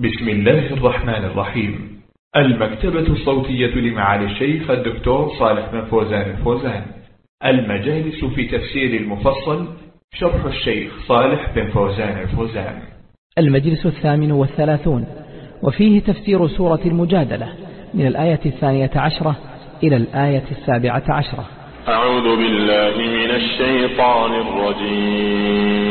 بسم الله الرحمن الرحيم. المكتبة الصوتية لمعالي الشيخ الدكتور صالح بن فوزان الفوزان. المجالس في تفسير المفصل شرح الشيخ صالح بن فوزان الفوزان. المجلس الثامن والثلاثون وفيه تفسير سورة المجادلة من الآية الثانية عشرة إلى الآية السابعة عشرة. أعوذ بالله من الشيطان الرجيم.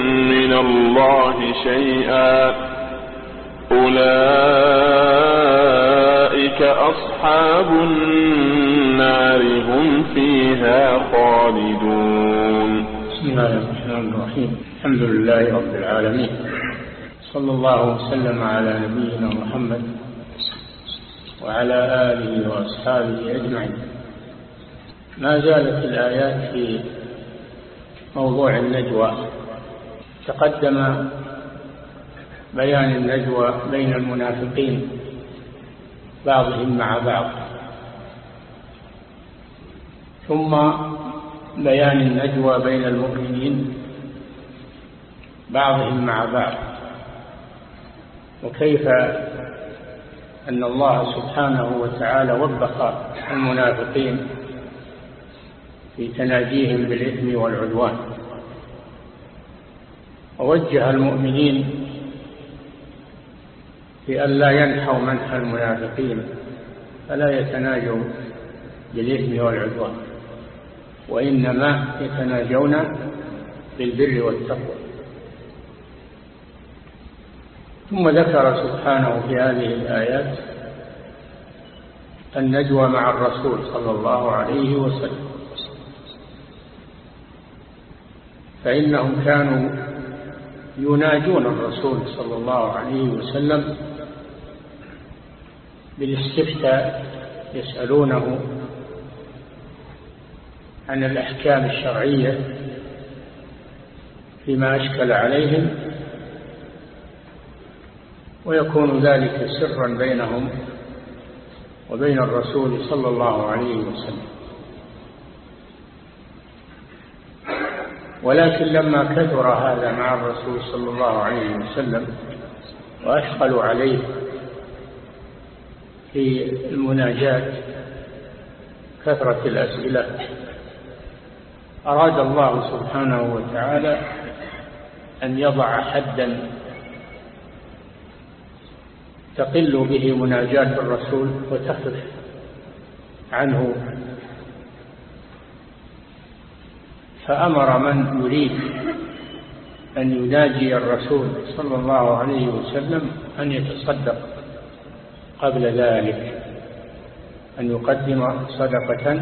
من الله شيئا. أولئك أصحاب النار هم فيها خالدون. بسم الله الرحمن الرحيم. الحمد لله رب العالمين. صلى الله وسلم على نبينا محمد وعلى آله وأصحابه أجمعين. ما زالت الآيات في موضوع النجوى. تقدم بيان النجوى بين المنافقين بعضهم مع بعض. ثم بيان النجوى بين المؤمنين بعضهم مع بعض. وكيف أن الله سبحانه وتعالى وبخ المنافقين في تناجيهم بالإثم والعدوان؟ ووجه المؤمنين في أن لا ينحوا منح المنافقين فلا يتناجوا بالإثم والعدوان وإنما يتناجون بالبر والتقوى. ثم ذكر سبحانه في هذه الآيات النجوى مع الرسول صلى الله عليه وسلم فإنهم كانوا يناجون الرسول صلى الله عليه وسلم بالاستفتاء يسألونه عن الأحكام الشرعية فيما أشكل عليهم ويكون ذلك سرا بينهم وبين الرسول صلى الله عليه وسلم. ولكن لما كثر هذا مع الرسول صلى الله عليه وسلم وأثقلوا عليه في المناجاة كثرة الأسئلة. أراد الله سبحانه وتعالى أن يضع حدا تقل به مناجاة الرسول وتخف عنه فأمر من يريد أن يناجي الرسول صلى الله عليه وسلم أن يتصدق قبل ذلك أن يقدم صدقة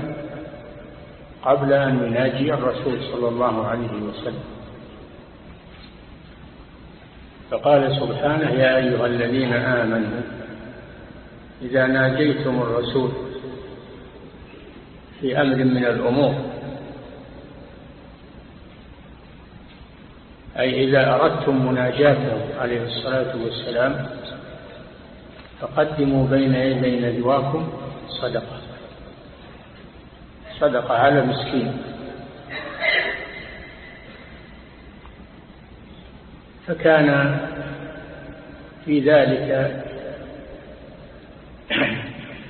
قبل أن يناجي الرسول صلى الله عليه وسلم. فقال سبحانه يا أيها الذين آمنوا إذا ناجيتم الرسول في أمر من الأمور أي إذا أردتم مناجاته عليه الصلاة والسلام فقدموا بين يدي نجواكم صدقة. صدقة على مسكين. فكان في ذلك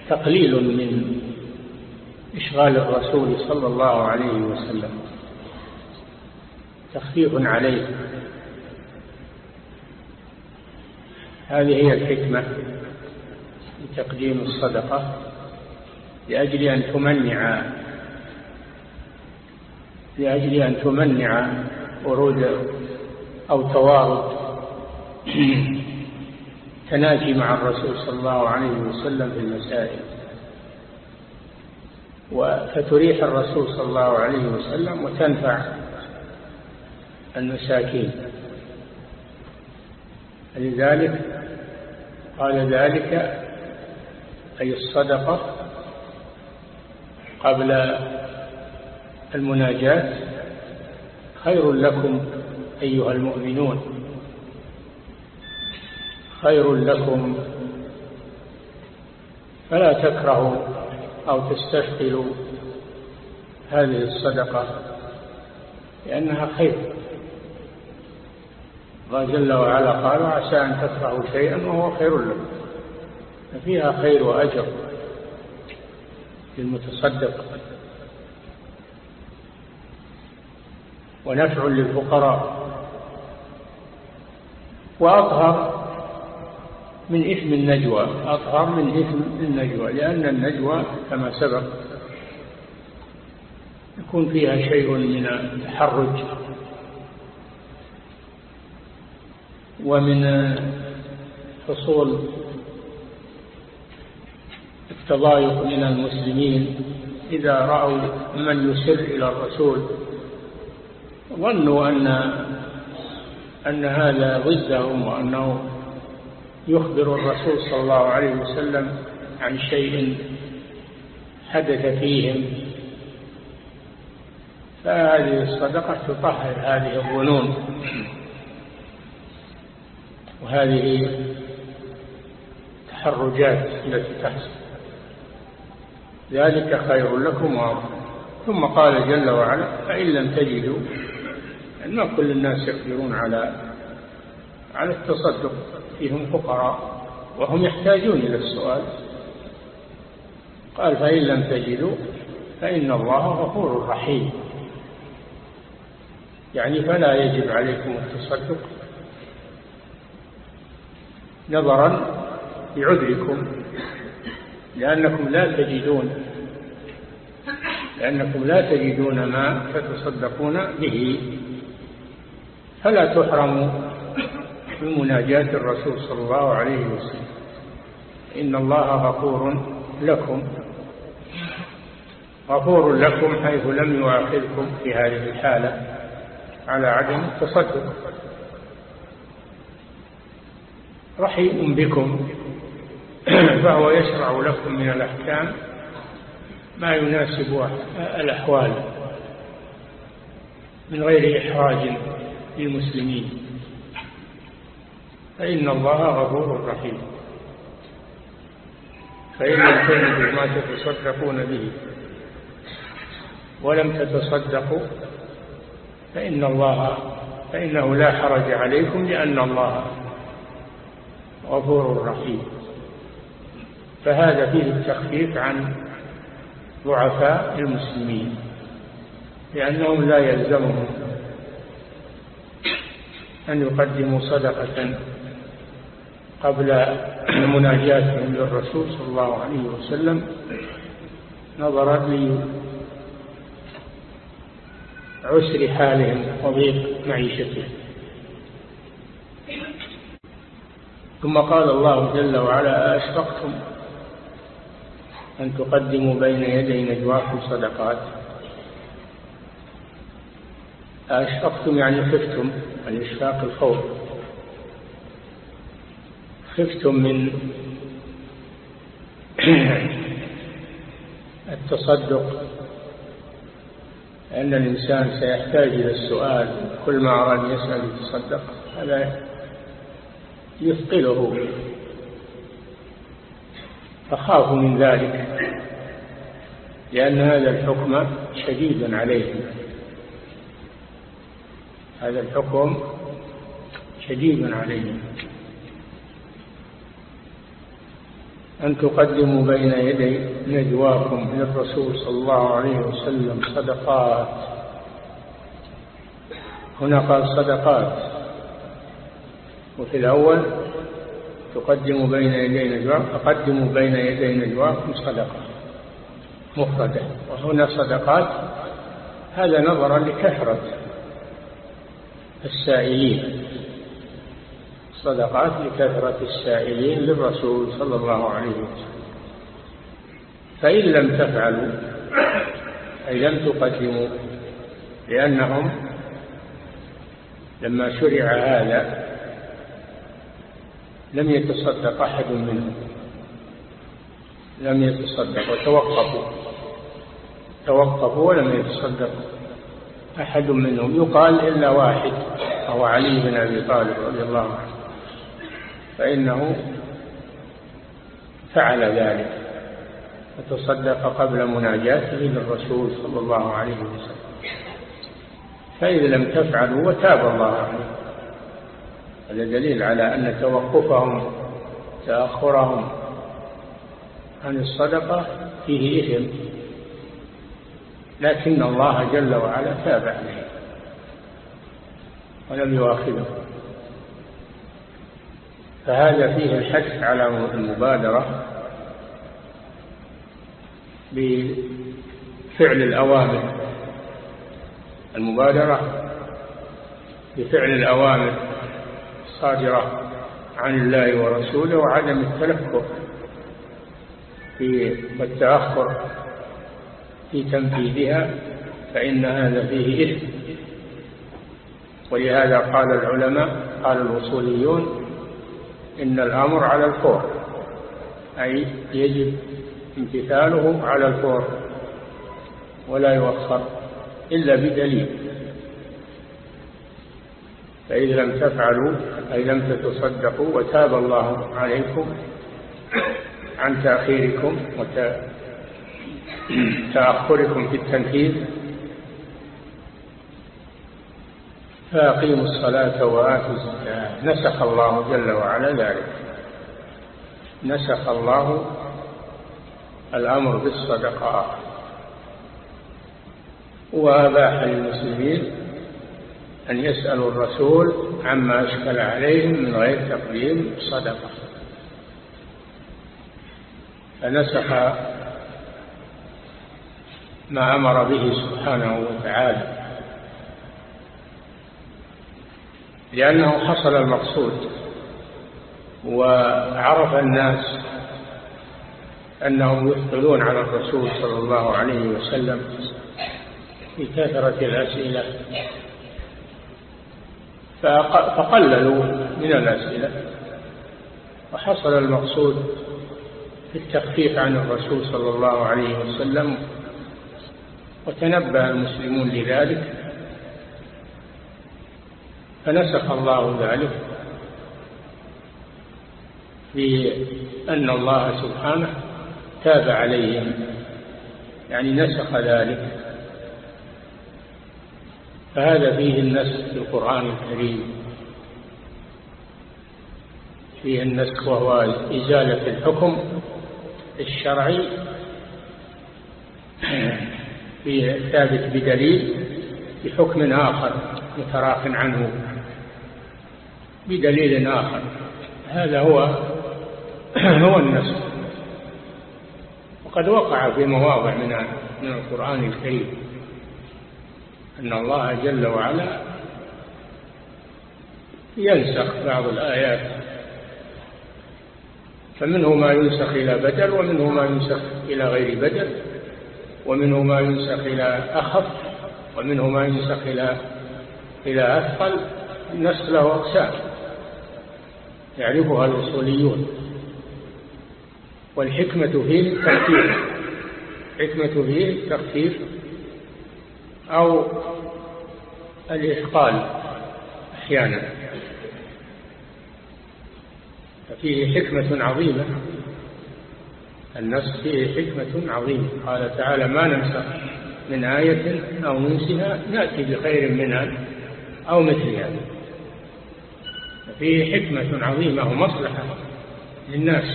تقليل من إشغال الرسول صلى الله عليه وسلم. تخفيف عليه. هذه هي الحكمة لتقديم الصدقة لأجل أن تمنع لأجل أن تمنع ورود أو توارد تناجي مع الرسول صلى الله عليه وسلم في المسائل. فتريح الرسول صلى الله عليه وسلم وتنفع المساكين. لذلك قال ذلك أي الصدقة قبل المناجاة خير لكم أيها المؤمنون. خير لكم. فلا تكرهوا أو تستثقلوا هذه الصدقة لأنها خير. الله جل وعلا قال عسى أن تكرهوا شيئا وهو خير لكم. ففيها خير وأجر للمتصدق. ونفع للفقراء. وأطهر من إثم النجوى. أطهر من إثم النجوى. لأن النجوى كما سبق يكون فيها شيء من التحرج. ومن حصول التضايق من المسلمين إذا رأوا من يسر إلى الرسول. ظنوا أن أن هذا ضدهم وأنه يخبر الرسول صلى الله عليه وسلم عن شيء حدث فيهم. فهذه الصدقة تطهر هذه الظنون. وهذه تحرجات التي تحصل. ذلك خير لكم وأفضل ثم قال جل وعلا فإن لم تجدوا ما كل الناس يقدرون على على التصدق. فيهم فقراء وهم يحتاجون إلى السؤال. قال فإن لم تجدوا فإن الله غفور رحيم. يعني فلا يجب عليكم التصدق. نظرا لعذركم لأنكم لا تجدون لأنكم لا تجدون ما تتصدقون به. فلا تحرموا من مناجاة الرسول صلى الله عليه وسلم. إن الله غفور لكم غفور لكم حيث لم يؤاخذكم في هذه الحالة على عدم التصدق. رحيم بكم. فهو يشرع لكم من الأحكام ما يناسب الأحوال من غير إحراج للمسلمين. فإن الله غفور رحيم. فإن لم ما تتصدقون به ولم تتصدقوا فإن الله فإنه لا حرج عليكم لأن الله غفور رحيم. فهذا فيه التخفيف عن ضعفاء المسلمين لأنهم لا يلزمهم أن يقدموا صدقة قبل مناجاتهم للرسول صلى الله عليه وسلم نظرا لعسر حالهم وضيق معيشتهم. ثم قال الله جل وعلا أشفقتم أن تقدموا بين يدي نجواكم صدقات؟ أشفقتم يعني خفتم الإشفاق الخوف. خفتم من التصدق أن الإنسان سيحتاج إلى السؤال كل ما أراد يسأل يتصدق. هذا يثقله. فخافوا من ذلك. لأن هذا الحكم شديد عليهم هذا الحكم شديد عليهم أن تقدموا بين يدي نجواكم للرسول صلى الله عليه وسلم صدقات. هنا قال صدقات. وفي الأول تقدموا بين يدي نجواكم فقدموا بين يدي نجواكم صدقة مفردة وهنا صدقات هذا نظرا لكثرة السائلين. صدقات لكثرة السائلين للرسول صلى الله عليه وسلم. فإن لم تفعلوا أي لم تقدموا لأنهم لما شرع هذا لم يتصدق أحد منهم. لم يتصدق وتوقفوا توقفوا ولم يتصدق أحد منهم. يقال إلا واحد هو علي بن أبي طالب رضي الله عنه. فإنه فعل ذلك. وتصدق قبل مناجاته للرسول صلى الله عليه وسلم. فإذا لم تفعلوا وتاب الله عليه. هذا دليل على أن توقفهم تأخرهم عن الصدقة فيه إثم. لكن الله جل وعلا تاب عليه ولم يؤاخذه. فهذا فيه الحث على المبادرة بفعل الأوامر. المبادرة بفعل الأوامر. الصادرة عن الله ورسوله وعدم التلفظ في والتأخر في تنفيذها فإن هذا فيه إثم. ولهذا قال العلماء قال الوصوليون إن الأمر على الفور أي يجب امتثاله على الفور ولا يوخر إلا بدليل. فإذا لم تفعلوا أي لم تتصدقوا وتاب الله عليكم عن تأخيركم وتأخركم في التنفيذ فأقيموا الصلاة وآتوا الزكاة. نسخ الله جل وعلا ذلك. نسخ الله الأمر بالصدقات وأباح للمسلمين أن يسألوا الرسول عما أشكل عليهم من غير تقديم صدقة. فنسخ ما أمر به سبحانه وتعالى لأنه حصل المقصود وعرف الناس أنهم يثقلون على الرسول صلى الله عليه وسلم في كثرة الأسئلة. فقللوا من الأسئلة. وحصل المقصود في التخفيف عن الرسول صلى الله عليه وسلم وتنبه المسلمون لذلك. فنسخ الله ذلك في أن الله سبحانه تاب عليهم يعني نسخ ذلك. فهذا فيه النسخ في القرآن الكريم. فيه النسخ وهو إزالة الحكم الشرعي. في ثابت بدليل بحكم آخر متراخ عنه. بدليل آخر. هذا هو هو النسخ. وقد وقع في مواضع من القرآن الكريم. أن الله جل وعلا ينسخ بعض الآيات. فمنه ما ينسخ إلى بدل ومنه ما ينسخ إلى غير بدل ومنه ما ينسخ إلى أخف ومنه ما ينسخ إلى إلى أثقل النسخ له أقسام يعرفها الأصوليون. والحكمة فيه التخفيف حكمة فيه التخفيف أو الإثقال أحيانا. ففيه حكمة عظيمة. النسخ فيه حكمة عظيمة. قال تعالى ما ننسخ من آية أو ننسها نأتي بخير منها أو مثلها فيه حكمة عظيمة ومصلحة للناس.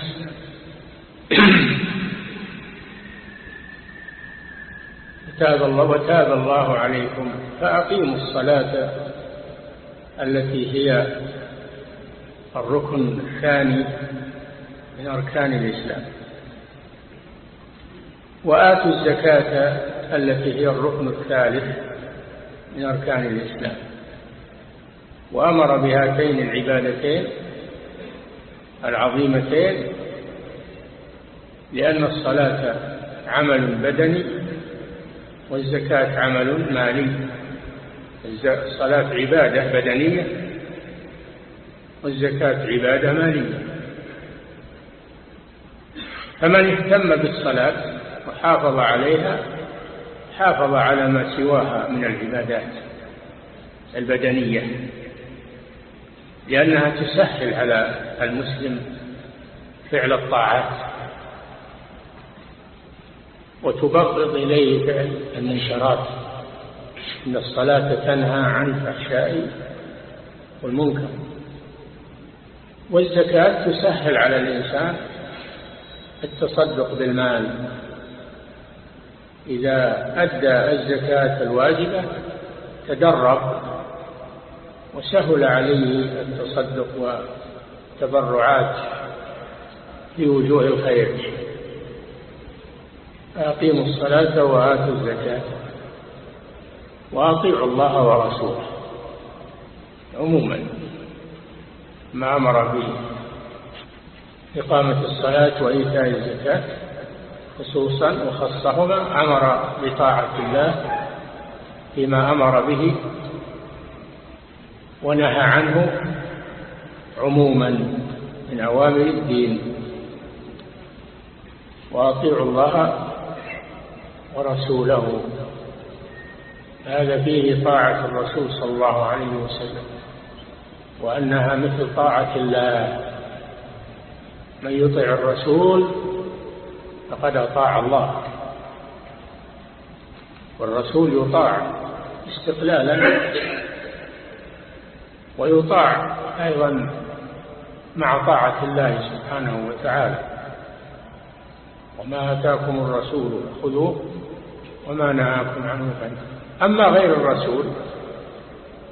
تاب الله وتاب الله عليكم فأقيموا الصلاة التي هي الركن الثاني من أركان الإسلام. وآتوا الزكاة التي هي الركن الثالث من أركان الإسلام. وأمر بهاتين العبادتين العظيمتين لأن الصلاة عمل بدني والزكاة عمل مالي. الصلاة عبادة بدنية والزكاة عبادة مالية. فمن اهتم بالصلاة وحافظ عليها حافظ على ما سواها من العبادات البدنية لأنها تسهل على المسلم فعل الطاعات. وتبغض إليه فعل المنكرات. إن الصلاة تنهى عن الفحشاء والمنكر. والزكاة تسهل على الإنسان التصدق بالمال. إذا أدى الزكاة الواجبة تدرب وسهل عليه التصدق والتبرعات في وجوه الخير. أقيموا الصلاة وآتوا الزكاة. وأطيعوا الله ورسوله. عموما ما أمر به إقامة الصلاة وإيتاء الزكاة خصوصا وخصهما أمر بطاعة الله فيما أمر به ونهى عنه عموما من أوامر الدين. وأطيعوا الله ورسوله. هذا فيه طاعة الرسول صلى الله عليه وسلم وأنها مثل طاعة الله. من يطع الرسول فقد أطاع الله والرسول يطاع استقلالا ويطاع أيضا مع طاعة الله سبحانه وتعالى. وما أتاكم الرسول خذوه وما نهاكم عنه فانتهوا أما غير الرسول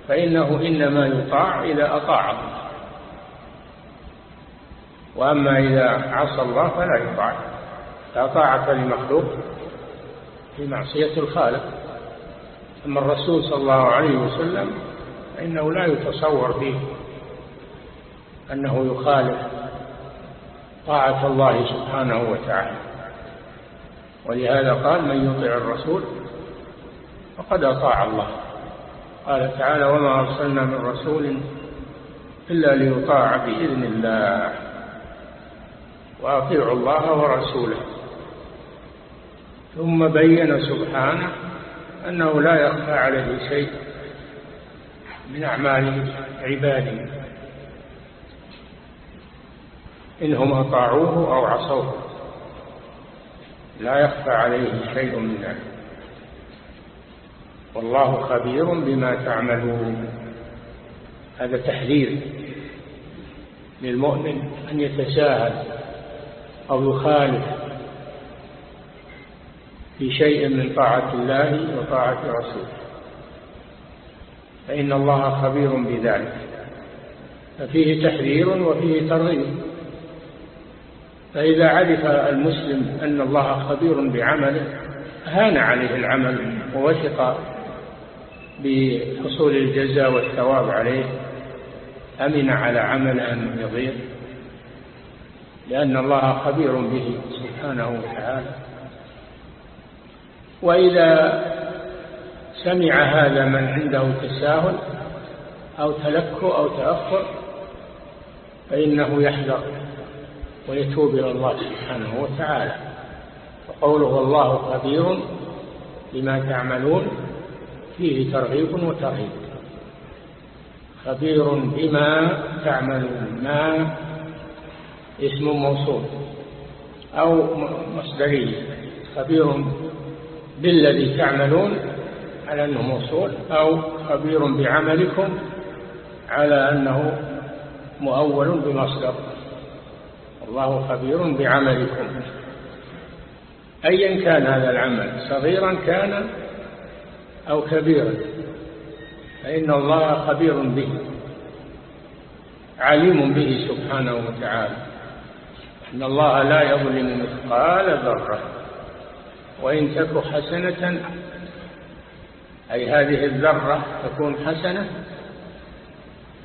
فإنه إنما يطاع إذا أطاع الله. وأما إذا عصى الله فلا يطاع. لا طاعة لمخلوق في معصية الخالق. أما الرسول صلى الله عليه وسلم فإنه لا يتصور فيه أنه يخالف طاعة الله سبحانه وتعالى. ولهذا قال من يطع الرسول فقد أطاع الله قال تعالى وما أرسلنا من رسول إلا ليطاع بإذن الله وأطيعوا الله ورسوله ثم بين سبحانه أنه لا يخفى عليه شيء من أعمال عباده إنهم أطاعوه أو عصوه. لا يخفى عليه شيء من ذلك. والله خبير بما تعملون. هذا تحذير للمؤمن أن يتساهل أو يخالف في شيء من طاعة الله وطاعة رسوله فإن الله خبير بذلك. ففيه تحذير وفيه ترغيب. فإذا عرف المسلم أن الله خبير بعمله هان عليه العمل ووثق بحصول الجزاء والثواب عليه. أمن على عمل أن يضيع لأن الله خبير به سبحانه وتعالى. وإذا سمع هذا من عنده تساهل أو تلكؤ أو تأخر فإنه يحذر. ويتوب إلى الله سبحانه وتعالى. وقوله والله خبير بما تعملون فيه ترغيب وترهيب. خبير بما تعملون ما اسم موصول أو مصدري. خبير بالذي تعملون على أنه موصول أو خبير بعملكم على أنه مؤول بمصدر. الله خبير بعملكم. أيا كان هذا العمل صغيرا كان أو كبيرا. فإن الله خبير به عليم به سبحانه وتعالى. إن الله لا يظلم مثقال ذرة. وإن تك حسنة أي هذه الذرة تكون حسنة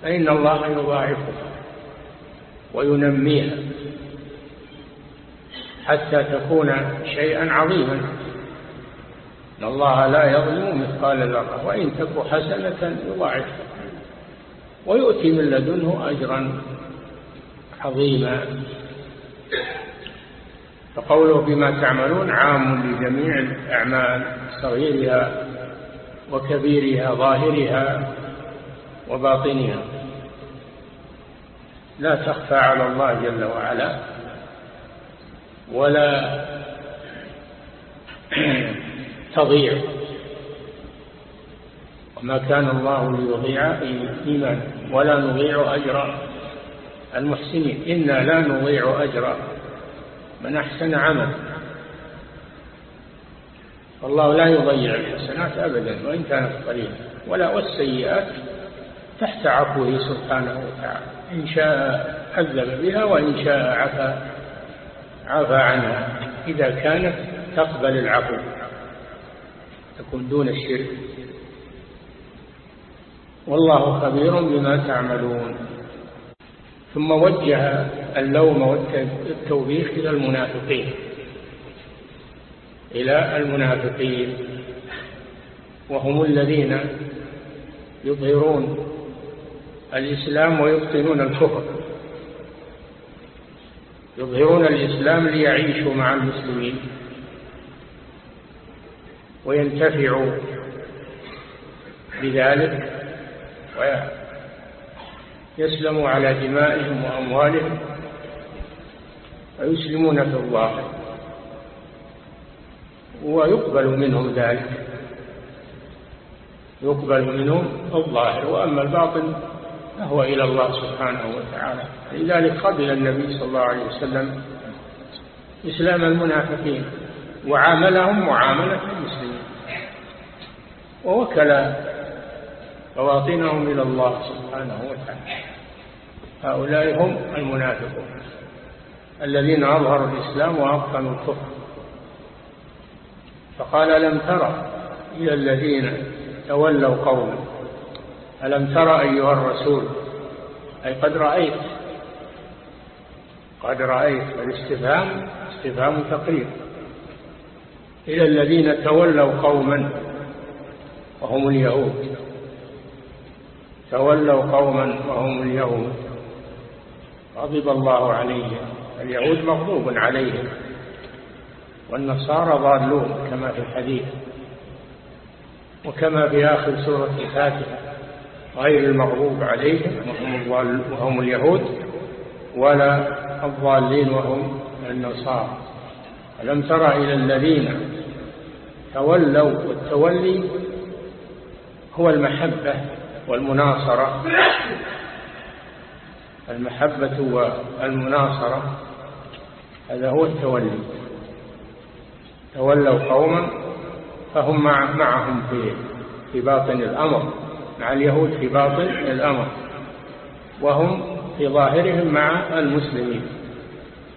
فإن الله يضاعفها. وينميها حتى تكون شيئا عظيما. إن الله لا يظلم مثقال ذرة وإن تك حسنة يضاعفها ويؤتي من لدنه أجرا عظيما. فقوله بما تعملون عام لجميع الأعمال صغيرها وكبيرها ظاهرها وباطنها. لا تخفى على الله جل وعلا ولا تضيع. وما كان الله ليضيع إيمان ولا نضيع أجر المحسنين. إنا لا نضيع أجر من أحسن عمل. والله لا يضيع الحسنات أبدا وإن كانت قليلة. ولا والسيئات تحت عفوه سبحانه وتعالى. إن شاء عذب بها وإن شاء عفى عفى عنها. إذا كانت تقبل العفو تكون دون الشرك. والله خبير بما تعملون. ثم وجه اللوم والتوبيخ إلى المنافقين. إلى المنافقين. وهم الذين يظهرون الإسلام ويبطنون الكفر. يظهرون الإسلام ليعيشوا مع المسلمين وينتفعوا بذلك ويسلموا على دمائهم وأموالهم ويسلمون في الظاهر ويقبل منهم ذلك. يقبل منهم الظاهر وأما الباطن فهو إلى الله سبحانه وتعالى. لذلك قبل النبي صلى الله عليه وسلم إسلام المنافقين وعاملهم معاملة المسلمين. ووكل بواطنهم إلى الله سبحانه وتعالى. هؤلاء هم المنافقون الذين أظهروا الإسلام وأبطنوا الكفر. فقال لم ترى إلى الذين تولوا قوما ألم ترى أيها الرسول؟ أي قد رأيت. قد رأيت. الاستفهام استفهام؟ تقرير إلى الذين تولوا قوما وهم اليهود. تولوا قوما وهم اليهود. غضب الله عليهم. اليهود مغضوب عليهم. والنصارى ضالون كما في الحديث. وكما في آخر سورة الفاتحة. غير المغضوب عليهم وهم, وهم اليهود ولا الضالين وهم النصارى. ألم تر إلى الذين تولوا والتولي هو المحبة والمناصرة. المحبة والمناصرة هذا هو التولي. تولوا قوما فهم مع معهم في في باطن الأمر. مع اليهود في باطن الأمر وهم في ظاهرهم مع المسلمين.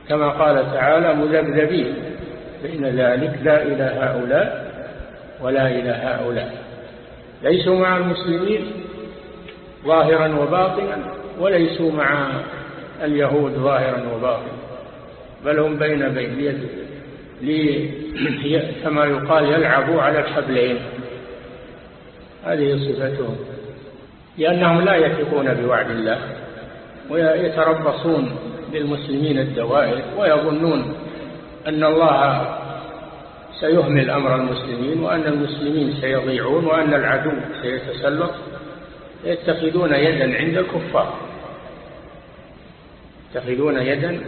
كما قال تعالى مذبذبين بين ذلك لا إلى هؤلاء ولا إلى هؤلاء. ليسوا مع المسلمين ظاهرا وباطنا وليسوا مع اليهود ظاهرا وباطنا. بل هم بين بين كما يقال يلعبوا على الحبلين. هذه صفتهم. لأنهم لا يثقون بوعد الله ويتربصون بالمسلمين الدوائر ويظنون أن الله سيهمل أمر المسلمين وأن المسلمين سيضيعون وأن العدو سيتسلط. يتخذون يدا عند الكفار. يتخذون يدا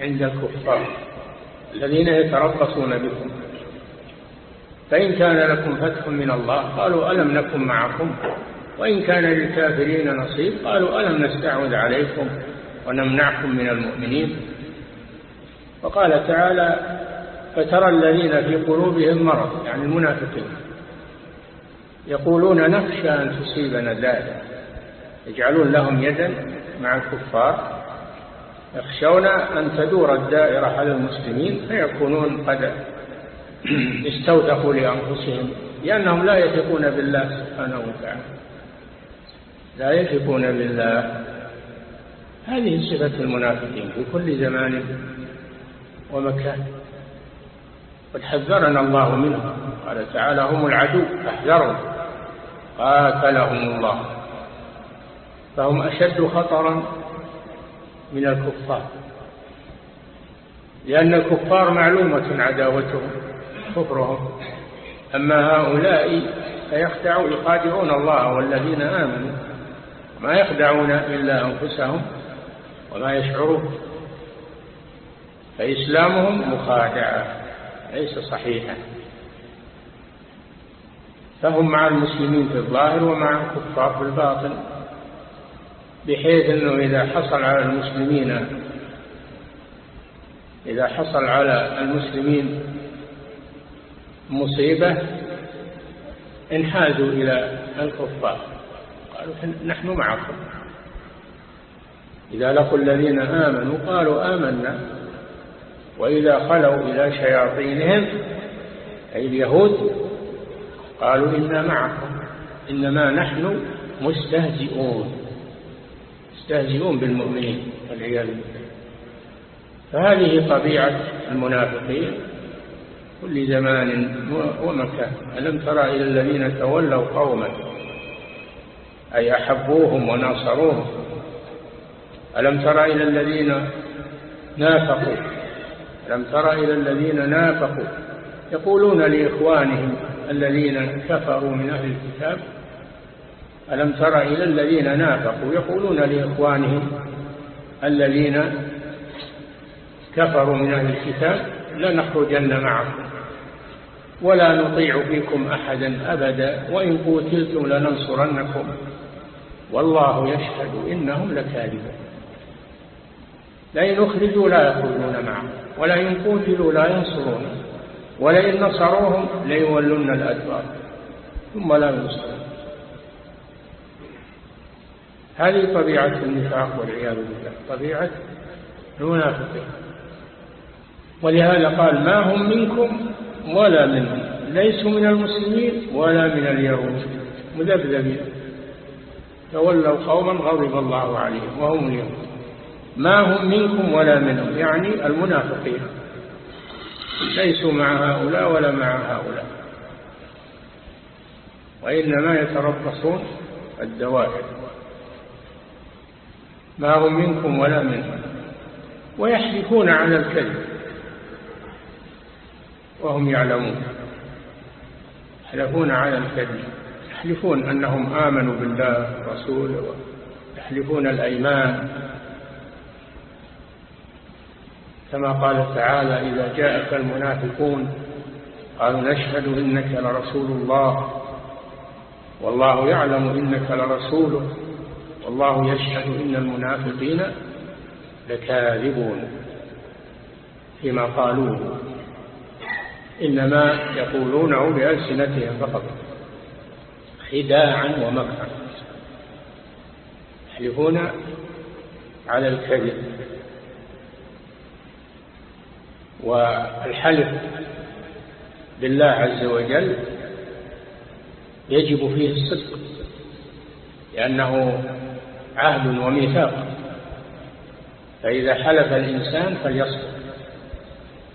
عند الكفار الذين يتربصون بكم. فإن كان لكم فتح من الله قالوا ألم نكن معكم؟ وإن كان للكافرين نصيب قالوا ألم نستعوذ عليكم ونمنعكم من المؤمنين؟ وقال تعالى فترى الذين في قلوبهم مرض يعني المنافقين يقولون نخشى أن تصيبنا دائرة يجعلون لهم يدا مع الكفار يخشون أن تدور الدائرة على المسلمين فيكونون قد استوثقوا لأنفسهم لأنهم لا يثقون بالله سبحانه وتعالى. لا يثقون بالله هذه صفة المنافقين في كل زمان ومكان. قد حذرنا الله منهم. قال تعالى هم العدو فاحذروا قاتلهم الله. فهم أشد خطرا من الكفار. لأن الكفار معلومة عداوتهم كفرهم. أما هؤلاء فيخدعوا يخادعون الله والذين آمنوا. ما يخدعون إلا أنفسهم وما يشعرون. فإسلامهم مخادعة ليس صحيحا فهم مع المسلمين في الظاهر ومع الكفار في الباطن بحيث أنه إذا حصل على المسلمين إذا حصل على المسلمين مصيبة انحازوا إلى الكفار. قالوا نحن معكم. إذا لقوا الذين آمنوا قالوا آمنا. وإذا خلوا إلى شياطينهم أي اليهود قالوا إنا معكم. إنما نحن مستهزئون. مستهزئون بالمؤمنين والعياذ بالله. فهذه طبيعة المنافقين. كل زمان ومكان. ألم ترى إلى الذين تولوا قوما أي أحبوهم وناصروهم. ألم ترى إلى الذين نافقوا؟ ألم ترى إلى الذين نافقوا؟ يقولون لإخوانهم الذين كفروا من أهل الكتاب ألم تر إلى الذين نافقوا؟ يقولون لإخوانهم الذين كفروا من أهل الكتاب لنخرجن معكم ولا نطيع فيكم أحدا أبدا وإن قتلتم لننصرنكم. والله يشهد إنهم لكاذبون. لئن أخرجوا لا يخرجون معهم ولئن قتلوا لا ينصرون ولئن نصروهم ليولن الأدبار ثم لا ينصرون. هذه طبيعة النفاق والعياذ بالله طبيعة المنافقين. ولهذا قال ما هم منكم ولا منهم ليسوا من المسلمين ولا من اليهود. مذبذبين. تولوا قوما غضب الله عليهم وهم اليهود. ما هم منكم ولا منهم يعني المنافقين. ليسوا مع هؤلاء ولا مع هؤلاء. وإنما يتربصون الدوائر. ما هم منكم ولا منهم. ويحلفون على الكذب. وهم يعلمون. يحلفون على الكذب. يحلفون أنهم آمنوا بالله ورسوله يحلفون الأيمان. كما قال تعالى إذا جاءك المنافقون قالوا نشهد إنك لرسول الله والله يعلم إنك لرسوله والله يشهد إن المنافقين لكاذبون فيما قالوه. إنما يقولونه بألسنتهم فقط. خداعا ومكرا. يحلفون على الكذب. والحلف بالله عز وجل يجب فيه الصدق لأنه عهد وميثاق. فإذا حلف الإنسان فليصدق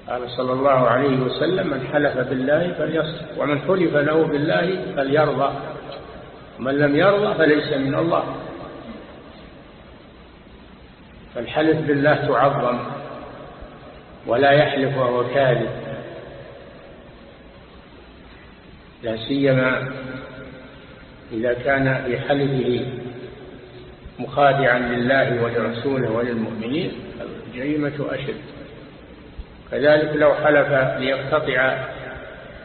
قال صلى الله عليه وسلم من حلف بالله فليصدق ومن حلف له بالله فليرضى. ومن لم يرضى فليس من الله. فالحلف بالله تعظم ولا يحلف وهو كاذب. لا سيما إذا كان في حلفه مخادعا لله ولرسوله وللمؤمنين الجريمة أشد. كذلك لو حلف ليقتطع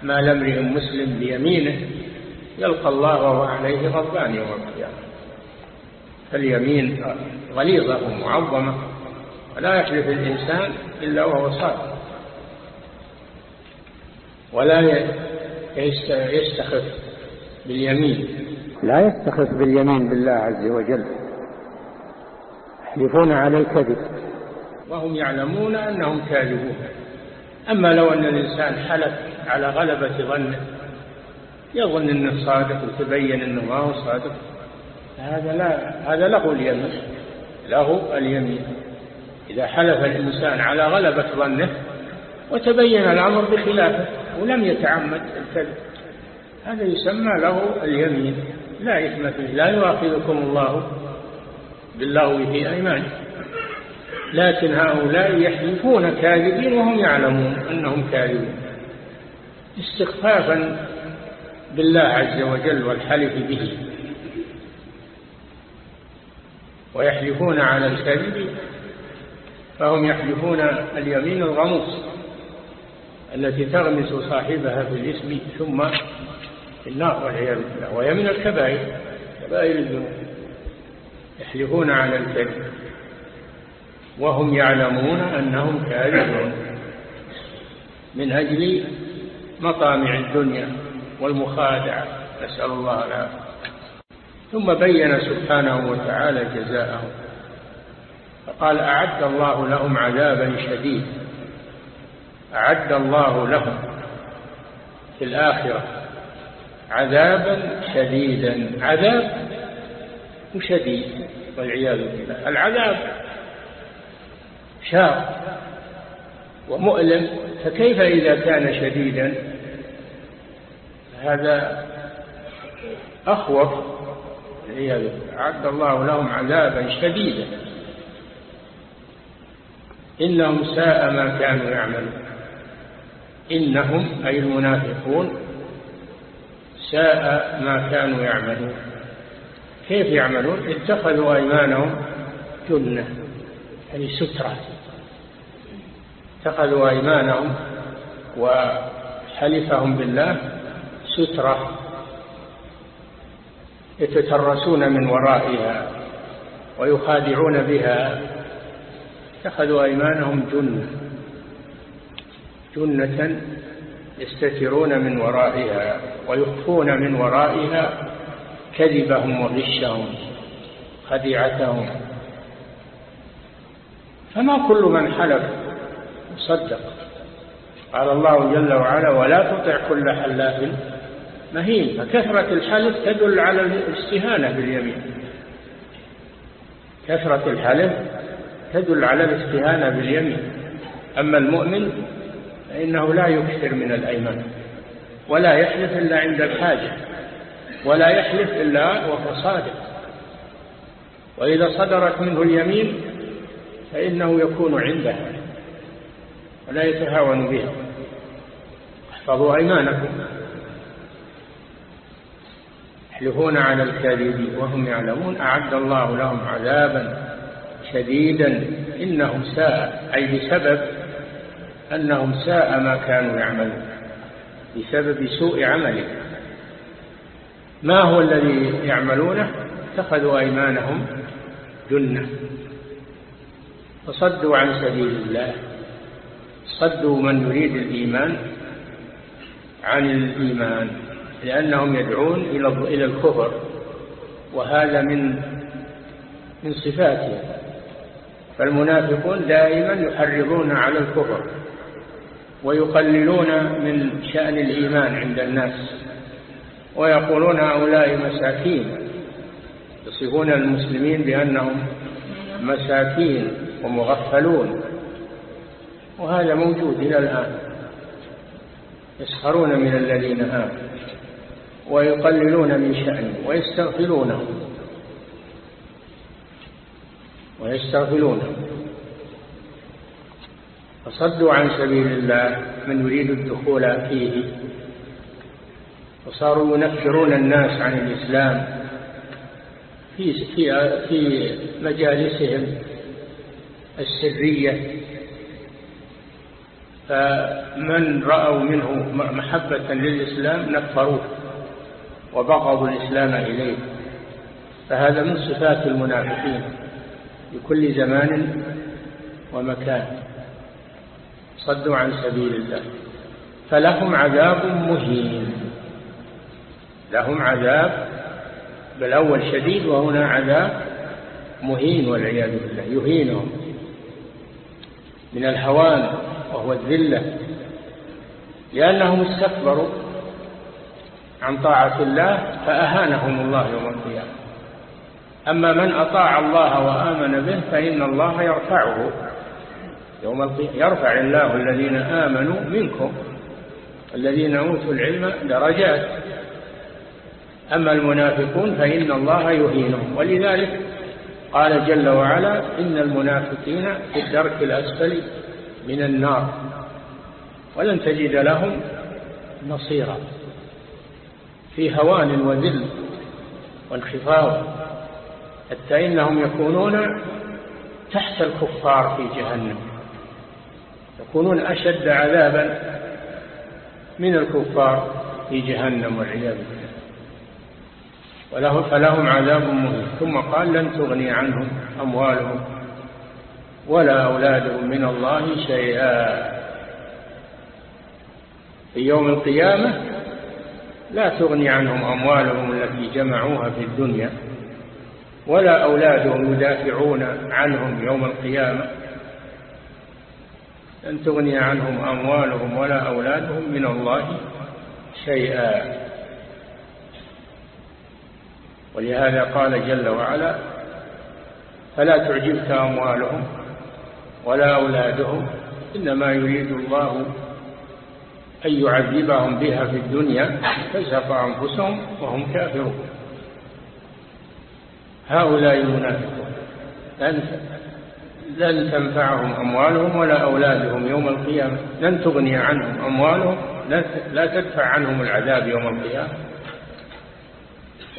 مال امرئ مسلم بيمينه يلقى الله وهو عليه غضبان يوم القيامة. فاليمين غليظة ومعظمة ولا يحلف الإنسان إلا وهو صادق. ولا يستخف باليمين. لا يستخف باليمين بالله عز وجل. يحلفون على الكذب. وهم يعلمون أنهم كاذبون. أما لو أن الإنسان حلف على غلبة ظنه يظن أنه صادق وتبين أنه ما هو صادق. هذا لا هذا له اليمين له اليمين. إذا حلف الإنسان على غلبة ظنه وتبين الأمر بخلافه ولم يتعمد الكذب هذا يسمى له اليمين. لا إثم فيه. لا يؤاخذكم الله باللغو في أيمانكم. لكن هؤلاء يحلفون كاذبين وهم يعلمون أنهم كاذبون. استخفافا بالله عز وجل والحلف به. ويحلفون على الكذب فهم يحلفون اليمين الغموس التي تغمس صاحبها في الاسم ثم في النار والعياذ بالله وهي من الكبائر كبائر الذنوب. يحلفون على الكذب. وهم يعلمون أنهم كاذبون. من أجل مطامع الدنيا. والمخادعة نسأل الله العافية. ثم بين سبحانه وتعالى جزاءهم فقال أعد الله لهم عذابا شديد أعد الله لهم في الآخرة عذابا شديدا. عذاب وشديد والعياذ بالله. العذاب شاق ومؤلم. فكيف إذا كان شديدا؟ هذا أخوف أعد الله لهم عذابا شديدا. إنهم ساء ما كانوا يعملون. إنهم أي المنافقون ساء ما كانوا يعملون. كيف يعملون؟ اتخذوا أيمانهم جنة يعني سترة. اتخذوا أيمانهم وحلفهم بالله سترة يتترسون من ورائها ويخادعون بها اتخذوا أيمانهم جنة جنة يستترون من ورائها ويخفون من ورائها كذبهم وغشهم خديعتهم. فما كل من حلف صدق قال الله جل وعلا ولا تطع كل حلاف مهين فكثرة الحلف تدل على الاستهانة باليمين. كثرة الحلف تدل على الاستهانة باليمين. أما المؤمن فإنه لا يكثر من الأيمان ولا يحلف إلا عند الحاجة ولا يحلف إلا وهو صادق. وإذا صدرت منه اليمين فإنه يكون عندها ولا يتهاون بها. احفظوا أيمانكم. يحلفون على الكاذب وهم يعلمون أعد الله لهم عذابا شديدا إنهم ساء أي بسبب أنهم ساء ما كانوا يعملون بسبب سوء عملهم. ما هو الذي يعملونه؟ اتخذوا أيمانهم جنة. فصدوا عن سبيل الله. صدوا من يريد الإيمان عن الإيمان. لأنهم يدعون إلى الكفر وهذا من من صفاتهم. فالمنافقون دائما يحرضون على الكفر ويقللون من شأن الإيمان عند الناس ويقولون هؤلاء مساكين. يصفون المسلمين بأنهم مساكين ومغفلون وهذا موجود إلى الآن. يسخرون من الذين آمنوا. ويقللون من شأنه ويستغفلونه ويستغفلونه فصدوا عن سبيل الله من يريد الدخول فيه. وصاروا ينفرون الناس عن الإسلام في في في مجالسهم السرية. فمن رأوا منه محبة للإسلام نفروه. وبغضوا الإسلام إليه. فهذا من صفات المنافقين لكل زمان ومكان. صدوا عن سبيل الله. فلهم عذاب مهين. لهم عذاب بالأول شديد وهنا عذاب مهين والعياذ بالله. يهينهم من الهوان وهو الذلة. لأنهم استكبروا. عن طاعة الله فأهانهم الله يوم القيامة. أما من أطاع الله وآمن به فإن الله يرفعه. يوم القيامة يرفع الله الذين آمنوا منكم الذين أوتوا العلم درجات. أما المنافقون فإن الله يهينهم. ولذلك قال جل وعلا إن المنافقين في الدرك الأسفل من النار. ولن تجد لهم نصيرا. في هوان وذل وانخفاض حتى إنهم يكونون تحت الكفار في جهنم يكونون أشد عذابا من الكفار في جهنم والعياذ بالله. وله فلهم عذاب مهين. ثم قال لن تغني عنهم أموالهم ولا أولادهم من الله شيئا. في يوم القيامة لا تغني عنهم أموالهم التي جمعوها في الدنيا ولا أولادهم يدافعون عنهم يوم القيامة. لن تغني عنهم أموالهم ولا أولادهم من الله شيئا. ولهذا قال جل وعلا فلا تعجبك أموالهم ولا أولادهم إنما يريد الله أن يعذبهم بها في الدنيا فزهق أنفسهم وهم كافرون. هؤلاء المنافقون. لن تنفعهم أموالهم ولا أولادهم يوم القيامة. لن تغني عنهم أموالهم لا تدفع عنهم العذاب يوم القيامة.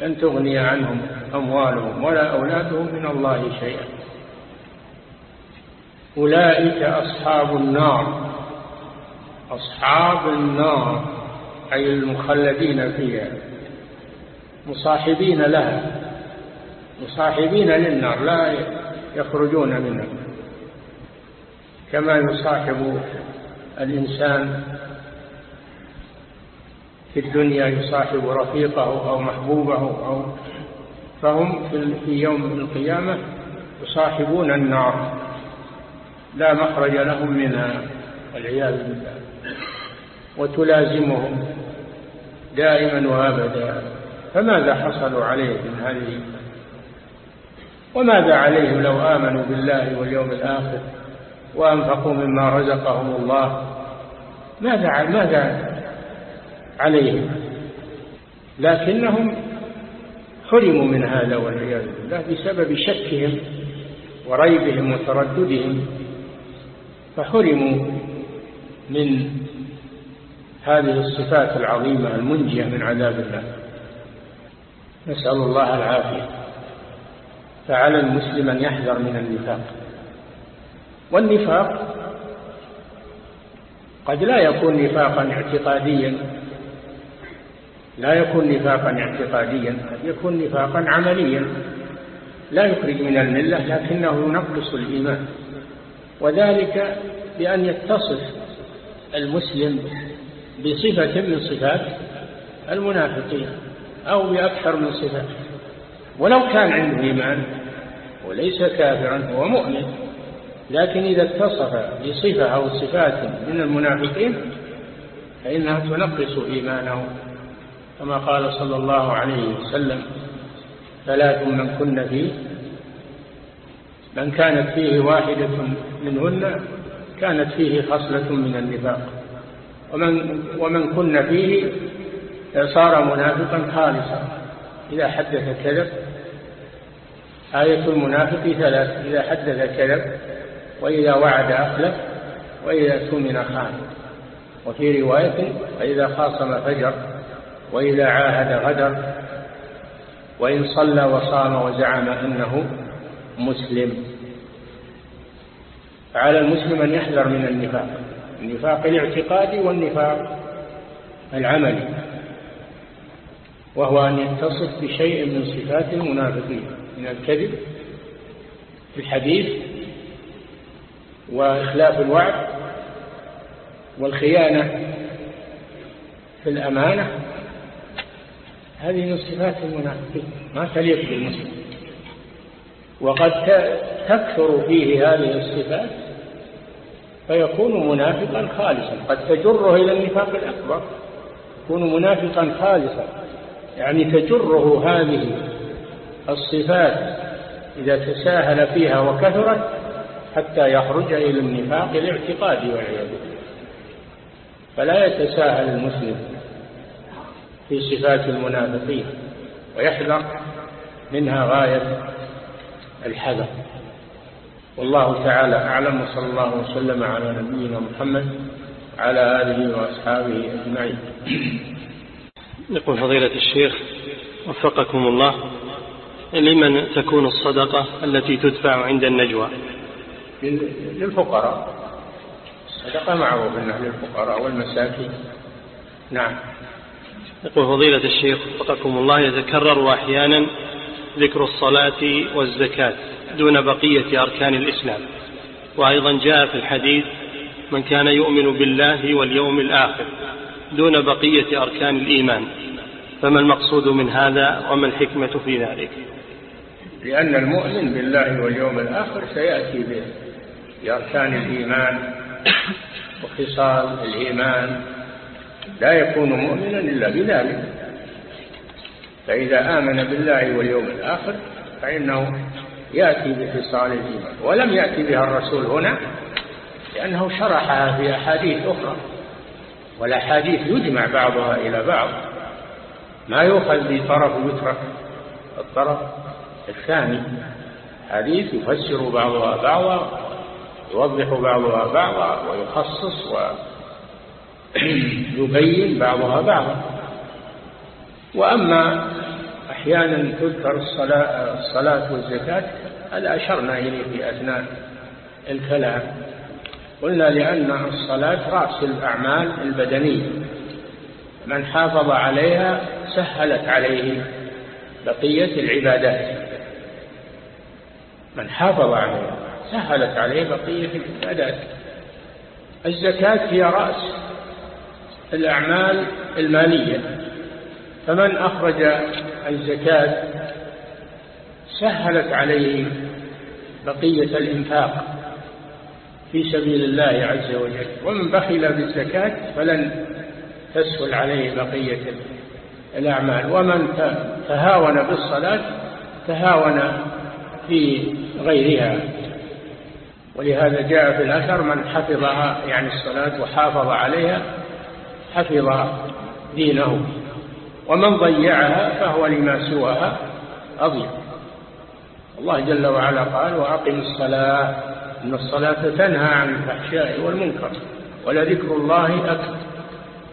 لن تغني عنهم أموالهم ولا أولادهم من الله شيئا. أولئك أصحاب النار. أصحاب النار أي المخلدين فيها مصاحبين لها مصاحبين للنار لا يخرجون منها. كما يصاحب الإنسان في الدنيا يصاحب رفيقه أو محبوبه أو فهم في يوم القيامة يصاحبون النار. لا مخرج لهم منها والعياذ بالله. وتلازمهم دائما وابدا. فماذا حصلوا عليه من هذه؟ وماذا عليهم لو آمنوا بالله واليوم الآخر وأنفقوا مما رزقهم الله؟ ماذا ماذا عليهم؟ لكنهم حرموا من هذا والعياذ بالله بسبب شكهم وريبهم وترددهم فحرموا من هذه الصفات العظيمة المنجية من عذاب الله. نسأل الله العافية. فعلى المسلم أن يحذر من النفاق. والنفاق قد لا يكون نفاقا اعتقاديا. لا يكون نفاقا اعتقاديا قد يكون نفاقا عمليا. لا يخرج من الملة لكنه ينقص الإيمان. وذلك بأن يتصف المسلم بصفة من صفات المنافقين أو بأكثر من صفات ولو كان عنده إيمان وليس كافرا هو مؤمن لكن إذا اتصف بصفة أو صفات من المنافقين فإنها تنقص إيمانه. كما قال صلى الله عليه وسلم ثلاث من كن فيه من كانت فيه واحدة منهن كانت فيه خصلة من النفاق. ومن, ومن كن فيه صار منافقا خالصا. إذا حدث كذب آية المنافق ثلاث. إذا حدث كذب وإذا وعد أخلف وإذا سمن خان. وفي رواية وإذا خاصم فجر وإذا عاهد غدر وإن صلى وصام وزعم أنه مسلم. فعلى المسلم أن يحذر من النفاق. النفاق الاعتقادي والنفاق العملي وهو أن يتصف بشيء من صفات المنافقين من الكذب في الحديث وإخلاف الوعد والخيانة في الأمانة. هذه من صفات المنافقين ما تليق بالمسلم. وقد تكثر فيه هذه الصفات فيكون منافقا خالصا. قد تجره إلى النفاق الأكبر. يكون منافقا خالصا. يعني تجره هذه الصفات إذا تساهل فيها وكثرت حتى يخرج إلى النفاق الاعتقادي والعياذ بالله. فلا يتساهل المسلم في صفات المنافقين. ويحذر منها غاية الحذر. والله تعالى أعلم وصلى الله وسلم على نبينا محمد على آله وأصحابه أجمعين. يقول فضيلة الشيخ وفقكم الله لمن تكون الصدقة التي تدفع عند النجوى؟ للفقراء. الصدقة معروف أنها للفقراء والمساكين. نعم. يقول فضيلة الشيخ وفقكم الله يتكرر أحيانا ذكر الصلاة والزكاة. دون بقية أركان الإسلام. وأيضا جاء في الحديث من كان يؤمن بالله واليوم الآخر دون بقية أركان الإيمان. فما المقصود من هذا وما الحكمة في ذلك؟ لأن المؤمن بالله واليوم الآخر سيأتي بأركان الإيمان وخصال الإيمان. لا يكون مؤمنا إلا بذلك. فإذا آمن بالله واليوم الآخر فإنه يأتي بخصال الإيمان ولم يأتي بها الرسول هنا لأنه شرحها في أحاديث أخرى والأحاديث يجمع بعضها إلى بعض. ما يؤخذ بطرف ويترك الطرف الثاني حديث يفسر بعضها بعضا يوضح بعضها بعضا ويخصص ويبين بعضها بعضا. وأما أحيانا تذكر الصلاة, الصلاة والزكاة هذا أشرنا إليه في أثناء الكلام. قلنا لأن الصلاة رأس الأعمال البدنية. من حافظ عليها سهلت عليه بقية العبادات. من حافظ عليها سهلت عليه بقية العبادات. الزكاة هي رأس الأعمال المالية. فمن أخرج الزكاة سهلت عليه بقية الإنفاق في سبيل الله عز وجل. ومن بخل بالزكاة فلن تسهل عليه بقية الأعمال. ومن تهاون بالصلاة تهاون في غيرها. ولهذا جاء في الأثر من حفظها يعني الصلاة وحافظ عليها حفظ دينه. ومن ضيعها فهو لما سواها أضيع. الله جل وعلا قال وأقم الصلاة إن الصلاة تنهى عن الفحشاء والمنكر ولذكر الله أكبر.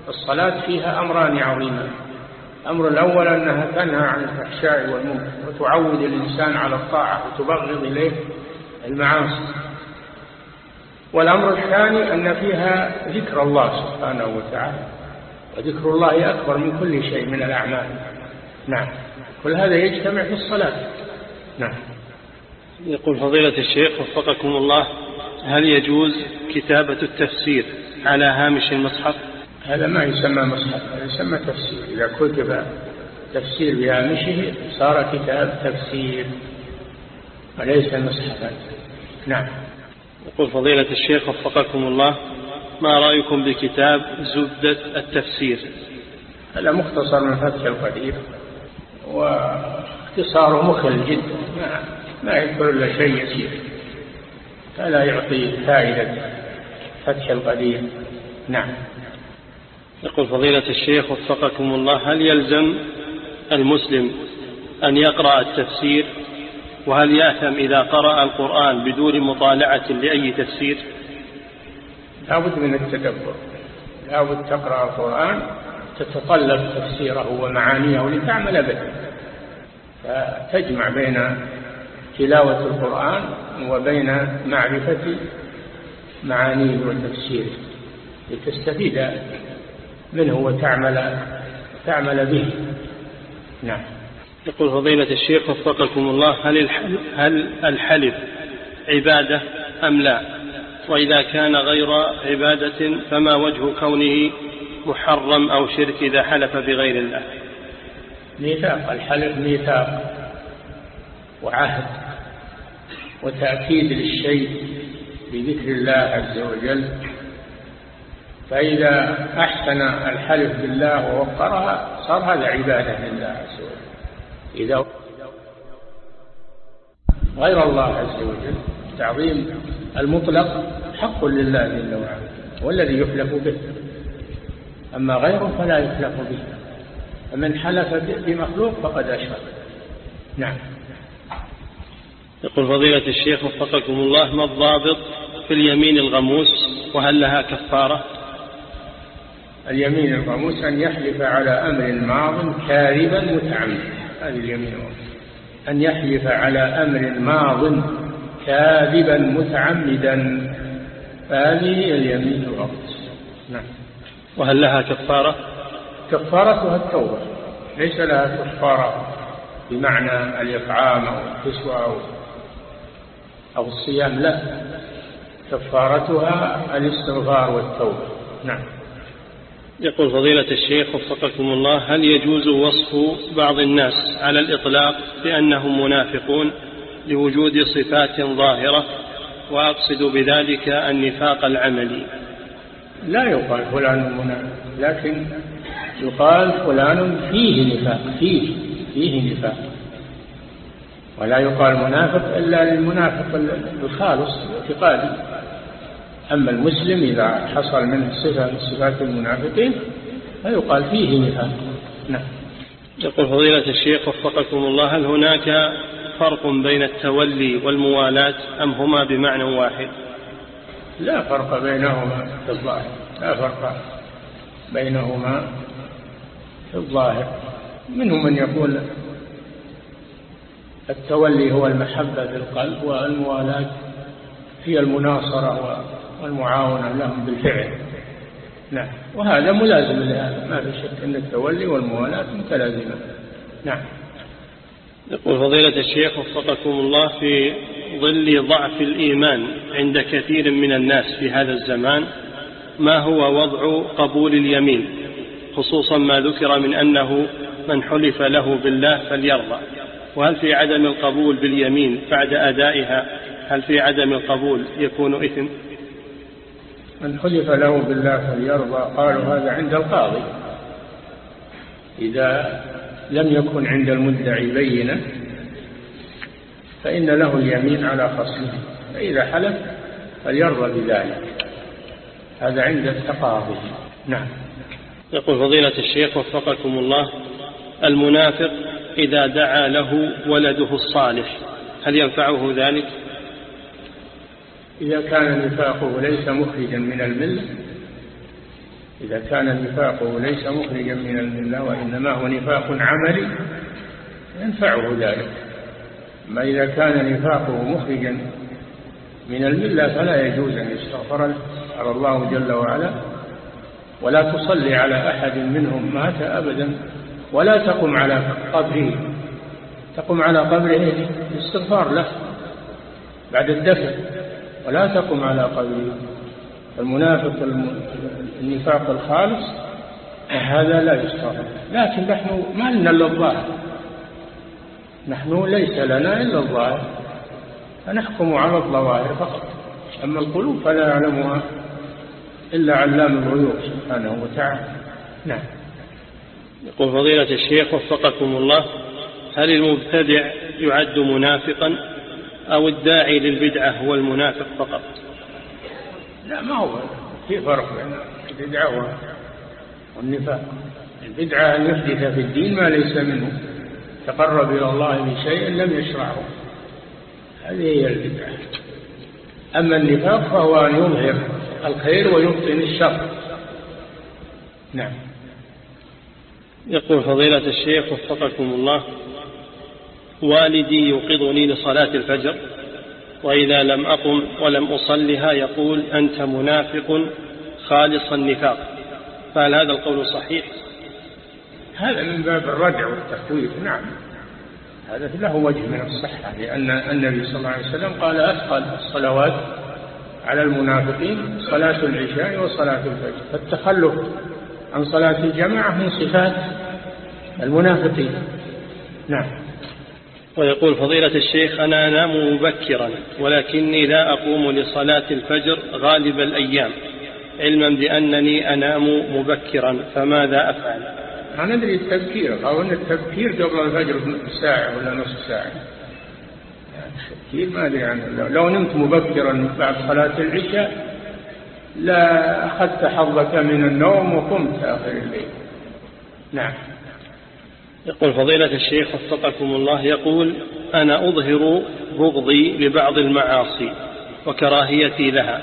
الصلاة فيها أمران عظيمان. الأمر الأول أنها تنهى عن الفحشاء والمنكر وتعود الإنسان على الطاعة وتبغض إليه المعاصي. والأمر الثاني أن فيها ذكر الله سبحانه وتعالى. وذكر الله أكبر من كل شيء من الأعمال. نعم. كل هذا يجتمع في الصلاة. نعم. يقول فضيلة الشيخ وفقكم الله هل يجوز كتابة التفسير على هامش المصحف؟ هذا ما يسمى مصحف هذا يسمى تفسير. إذا كتب تفسير بهامشه صار كتاب تفسير وليس مصحفا. نعم. يقول فضيلة الشيخ وفقكم الله ما رأيكم بكتاب زبدة التفسير؟ هذا مختصر من فتح القدير واختصاره مخل جدا. ما, ما يذكر إلا شيء يسير. فلا يعطي فائدة فتح القدير. نعم. يقول فضيلة الشيخ وفقكم الله هل يلزم المسلم أن يقرأ التفسير؟ وهل يأثم إذا قرأ القرآن بدون مطالعة لأي تفسير؟ لابد من التدبر لابد تقرأ القرآن تتطلب تفسيره ومعانيه لتعمل به. فتجمع بين تلاوة القرآن وبين معرفة معانيه وتفسيره لتستفيد منه وتعمل تعمل به. نعم. يقول فضيلة الشيخ وفقكم الله هل الحلف عبادة أم لا؟ وإذا كان غير عبادة فما وجه كونه محرم أو شرك إذا حلف بغير الله. ميثاق الحلف ميثاق وعهد وتأكيد للشيء بذكر الله عز وجل. فإذا أحسن الحلف بالله ووقرها صار هذا عبادة لله عز وجل. إذا غير الله عز وجل تعظيم المطلق حق لله جل وعلا والذي يحلف به. أما غيره فلا يحلف به. فمن حلف بمخلوق فقد أشرك. نعم. يقول فضيلة الشيخ وفقكم الله ما الضابط في اليمين الغموس وهل لها كفارة؟ اليمين الغموس أن يحلف على أمر ماض كاذبا متعمدا. هذه اليمين الغموس. أن يحلف على أمر ماض كاذبا متعمدا. هذه اليمين الغموس نعم. وهل لها كفارة؟ كفارتها التوبة. ليس لها كفارة بمعنى الإطعام أو الكسوة أو, أو الصيام لا. كفارتها الاستغفار والتوبة. نعم. يقول فضيلة الشيخ وفقكم الله هل يجوز وصف بعض الناس على الإطلاق بأنهم منافقون؟ لوجود صفات ظاهرة وأقصد بذلك النفاق العملي. لا يقال فلان منافق لكن يقال فلان فيه نفاق فيه فيه نفاق. ولا يقال منافق إلا للمنافق الخالص الاعتقادي. أما المسلم إذا حصل منه صفة من صفات المنافقين فيقال فيه نفاق. نعم. يقول فضيلة الشيخ وفقكم الله هل هناك فرق بين التولي والموالاة أم هما بمعنى واحد؟ لا فرق بينهما في الظاهر. لا فرق بينهما في الظاهر. منهم من يقول التولي هو المحبة في القلب والموالاة هي المناصرة والمعاونة لهم بالفعل. نعم. وهذا ملازم لهذا. ما في شك أن التولي والموالاة متلازمة. نعم. يقول فضيلة الشيخ وفقكم الله في ظل ضعف الإيمان عند كثير من الناس في هذا الزمان ما هو وضع قبول اليمين؟ خصوصا ما ذكر من أنه من حلف له بالله فليرضى. وهل في عدم القبول باليمين بعد أدائها هل في عدم القبول يكون إثم؟ من حلف له بالله فليرضى قالوا هذا عند القاضي. إذا لم يكن عند المدعي بينة فإن له اليمين على خصمه. فإذا حلف فليرضى بذلك. هذا عند التقاضي. نعم. يقول فضيلة الشيخ وفقكم الله المنافق إذا دعا له ولده الصالح هل ينفعه ذلك؟ إذا كان نفاقه ليس مخرجا من الملة إذا كان نفاقه ليس مخرجا من الملة وإنما هو نفاق عملي ينفعه ذلك. أما إذا كان نفاقه مخرجا من الملة فلا يجوز أن يستغفر له على الله جل وعلا ولا تصلي على أحد منهم مات أبدا ولا تقم على قبره تقم على قبره الاستغفار له بعد الدفن ولا تقم على قبره. المنافق النفاق الخالص هذا لا يستغفر لكن نحن ما لنا إلا الظاهر. نحن ليس لنا إلا الظاهر. فنحكم على الظواهر فقط. أما القلوب فلا يعلمها إلا علام الغيوب سبحانه وتعالى. نعم. يقول فضيلة الشيخ وفقكم الله هل المبتدع يعد منافقا أو الداعي للبدعة هو المنافق فقط؟ لا ما هو في فرق بين البدعة والنفاق. البدعة أن يحدث في الدين ما ليس منه. تقرب إلى الله بشيء لم يشرعه. هذه هي البدعة. أما النفاق فهو أن يظهر الخير ويبطن الشر. نعم. يقول فضيلة الشيخ وفقكم الله والدي يوقظني لصلاة الفجر. وإذا لم أقم ولم أصلها يقول أنت منافق خالص النفاق. فهل هذا القول صحيح؟ هذا من باب الردع والتخويف نعم. هذا له وجه من الصحة لأن النبي صلى الله عليه وسلم قال أثقل الصلوات على المنافقين صلاة العشاء وصلاة الفجر. فالتخلف عن صلاة الجماعة من صفات المنافقين. نعم. ويقول فضيلة الشيخ أنا أنام مبكرا ولكني لا أقوم لصلاة الفجر غالب الأيام علما بأنني أنام مبكرا فماذا أفعل؟ ما ندري التبكير أو أن التبكير قبل الفجر بساعة ولا نصف ساعة. التبكير ما أدري عنه. لو نمت مبكرا بعد صلاة العشاء لا أخذت حظك من النوم وقمت آخر الليل. نعم. يقول فضيلة الشيخ وفقكم الله يقول أنا أظهر بغضي لبعض المعاصي وكراهيتي لها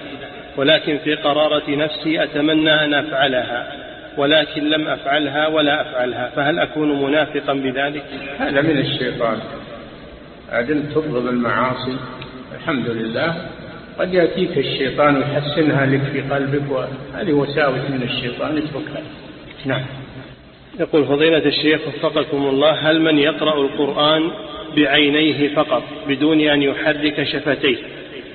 ولكن في قرارة نفسي أتمنى أن أفعلها ولكن لم أفعلها ولا أفعلها فهل أكون منافقا بذلك؟ هذا من الشيطان. عدم تبغض المعاصي الحمد لله. قد يأتيك الشيطان ويحسنها لك في قلبك وهذه وساوس من الشيطان اتركها. نعم. يقول فضيلة الشيخ وفقكم الله هل من يقرأ القرآن بعينيه فقط بدون أن يحرك شفتيه؟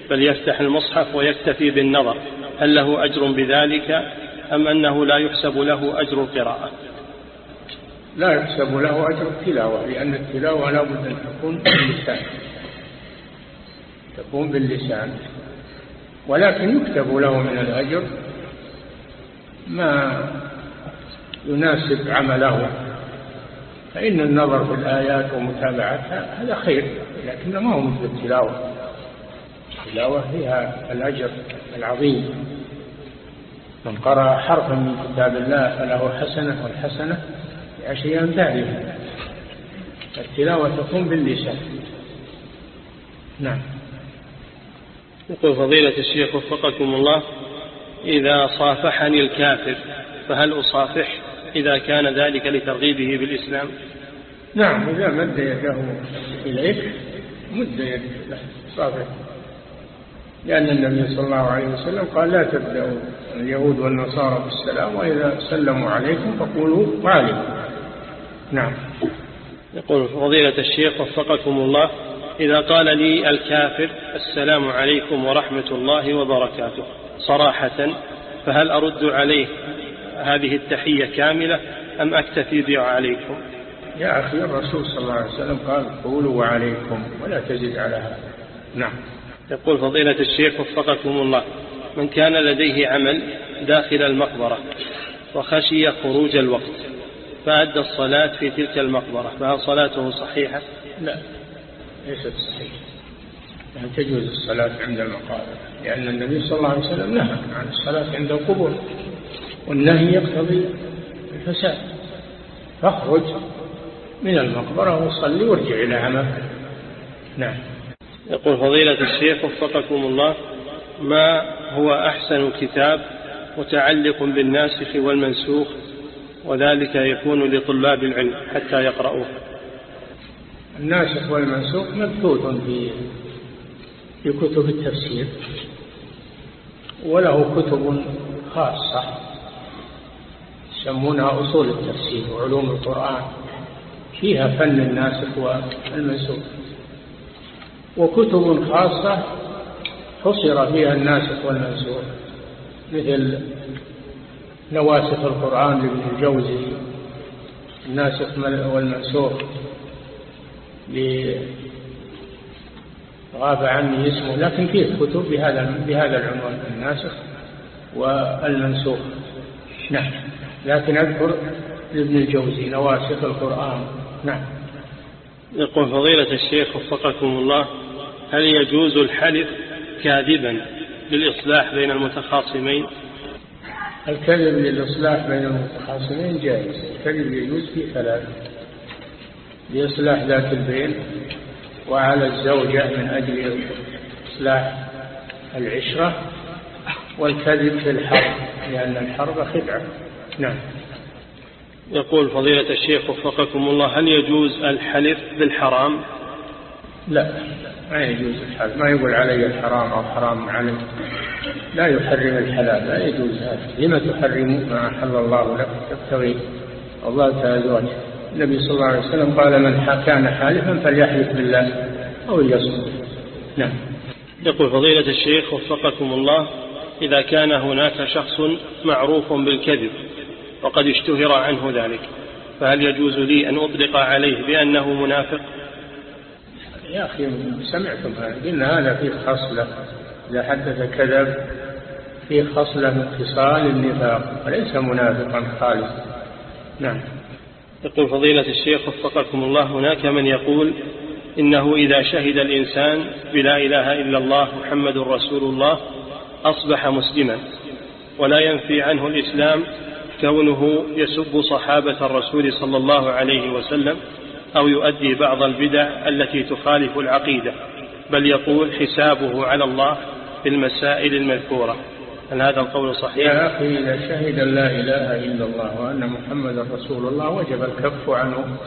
بل يفتح المصحف ويكتفي بالنظر هل له أجر بذلك أم أنه لا يحسب له أجر القراءة؟ لا يحسب له أجر التلاوة لأن التلاوة لا بد أن تكون باللسان. تكون باللسان. ولكن يكتب له من الأجر ما يناسب عمله. فإن النظر في الآيات ومتابعتها هذا خير لكن ما هو مثل التلاوة. التلاوة فيها الأجر العظيم. من قرأ حرفا من كتاب الله فله حسنة والحسنة بعشر أمثالها التلاوة تكون باللسان. نعم. يقول فضيلة الشيخ وفقكم الله إذا صافحني الكافر فهل أصافح إذا كان ذلك لترغيبه بالإسلام؟ نعم إذا مد يده إليك مد يده له صافح لأن النبي صلى الله عليه وسلم قال لا تبدأوا اليهود والنصارى بالسلام وإذا سلموا عليكم فقولوا وعليكم. نعم. يقول فضيلة الشيخ وفقكم الله إذا قال لي الكافر السلام عليكم ورحمة الله وبركاته صراحة فهل أرد عليه هذه التحية كاملة أم أكتفي بعليكم يا أخي الرسول صلى الله عليه وسلم قال قولوا وعليكم ولا تزد على هذا. نعم. يقول فضيلة الشيخ وفقكم الله من كان لديه عمل داخل المقبرة وخشي خروج الوقت فأدى الصلاة في تلك المقبرة فهل صلاته صحيحة؟ لا ليست صحيحة. يعني تجوز الصلاة عند المقابر لأن النبي صلى الله عليه وسلم نهى عن الصلاة عند القبور. والنهي يقتضي الفساد. فاخرج من المقبرة وصلي وارجع إلى عملك نعم. يقول فضيلة الشيخ وفقكم الله ما هو أحسن كتاب متعلق بالناسخ والمنسوخ وذلك يكون لطلاب العلم حتى يقرؤوه؟ الناسخ والمنسوخ مبثوث في في كتب التفسير وله كتب خاصة. يسمونها أصول التفسير وعلوم القرآن. فيها فن الناسخ والمنسوخ. وكتب خاصة حصر فيها الناسخ والمنسوخ مثل نواسخ القرآن لابن الجوزي الناسخ والمنسوخ غاب عني اسمه لكن فيه كتب بهذا بهذا العنوان الناسخ والمنسوخ. نعم. لكن أذكر لابن الجوزي نواسخ القرآن. نعم. يقول فضيلة الشيخ وفقكم الله هل يجوز الحلف كاذبا للإصلاح بين المتخاصمين؟ الكذب للإصلاح بين المتخاصمين جائز. الكذب يجوز في ثلاث لإصلاح ذات البين وعلى الزوجة من أجل إصلاح العشرة والكذب في الحرب لأن الحرب خدعة. نعم. يقول فضيلة الشيخ وفقكم الله هل يجوز الحلف بالحرام؟ لا ما يجوز الحلف. ما يقول علي الحرام أو حرام علي. لا يحرم الحلال لا يجوز هذا. لما تحرم ما أحل الله لك تبتغي الله تعالى. النبي صلى الله عليه وسلم قال من كان حالفا فليحلف بالله أو ليصمت. نعم. يقول فضيلة الشيخ وفقكم الله إذا كان هناك شخص معروف بالكذب وقد اشتهر عنه ذلك. فهل يجوز لي أن أطلق عليه بأنه منافق؟ يا أخي سمعتم هذا. قلنا هذا فيه خصلة. إذا حدث كذب فيه خصلة من خصال النفاق. وليس منافقا خالصا. نعم. يقول فضيلة الشيخ وفقكم الله هناك من يقول إنه إذا شهد الإنسان بلا إله إلا الله محمد رسول الله أصبح مسلما ولا ينفي عنه الإسلام كونه يسب صحابة الرسول صلى الله عليه وسلم أو يؤدي بعض البدع التي تخالف العقيدة بل يقول حسابه على الله في المسائل المذكورة. هل هذا القول صحيح؟ يا أخي إذا شهد لا إله إلا الله وأن محمد رسول الله وجب الكف عنه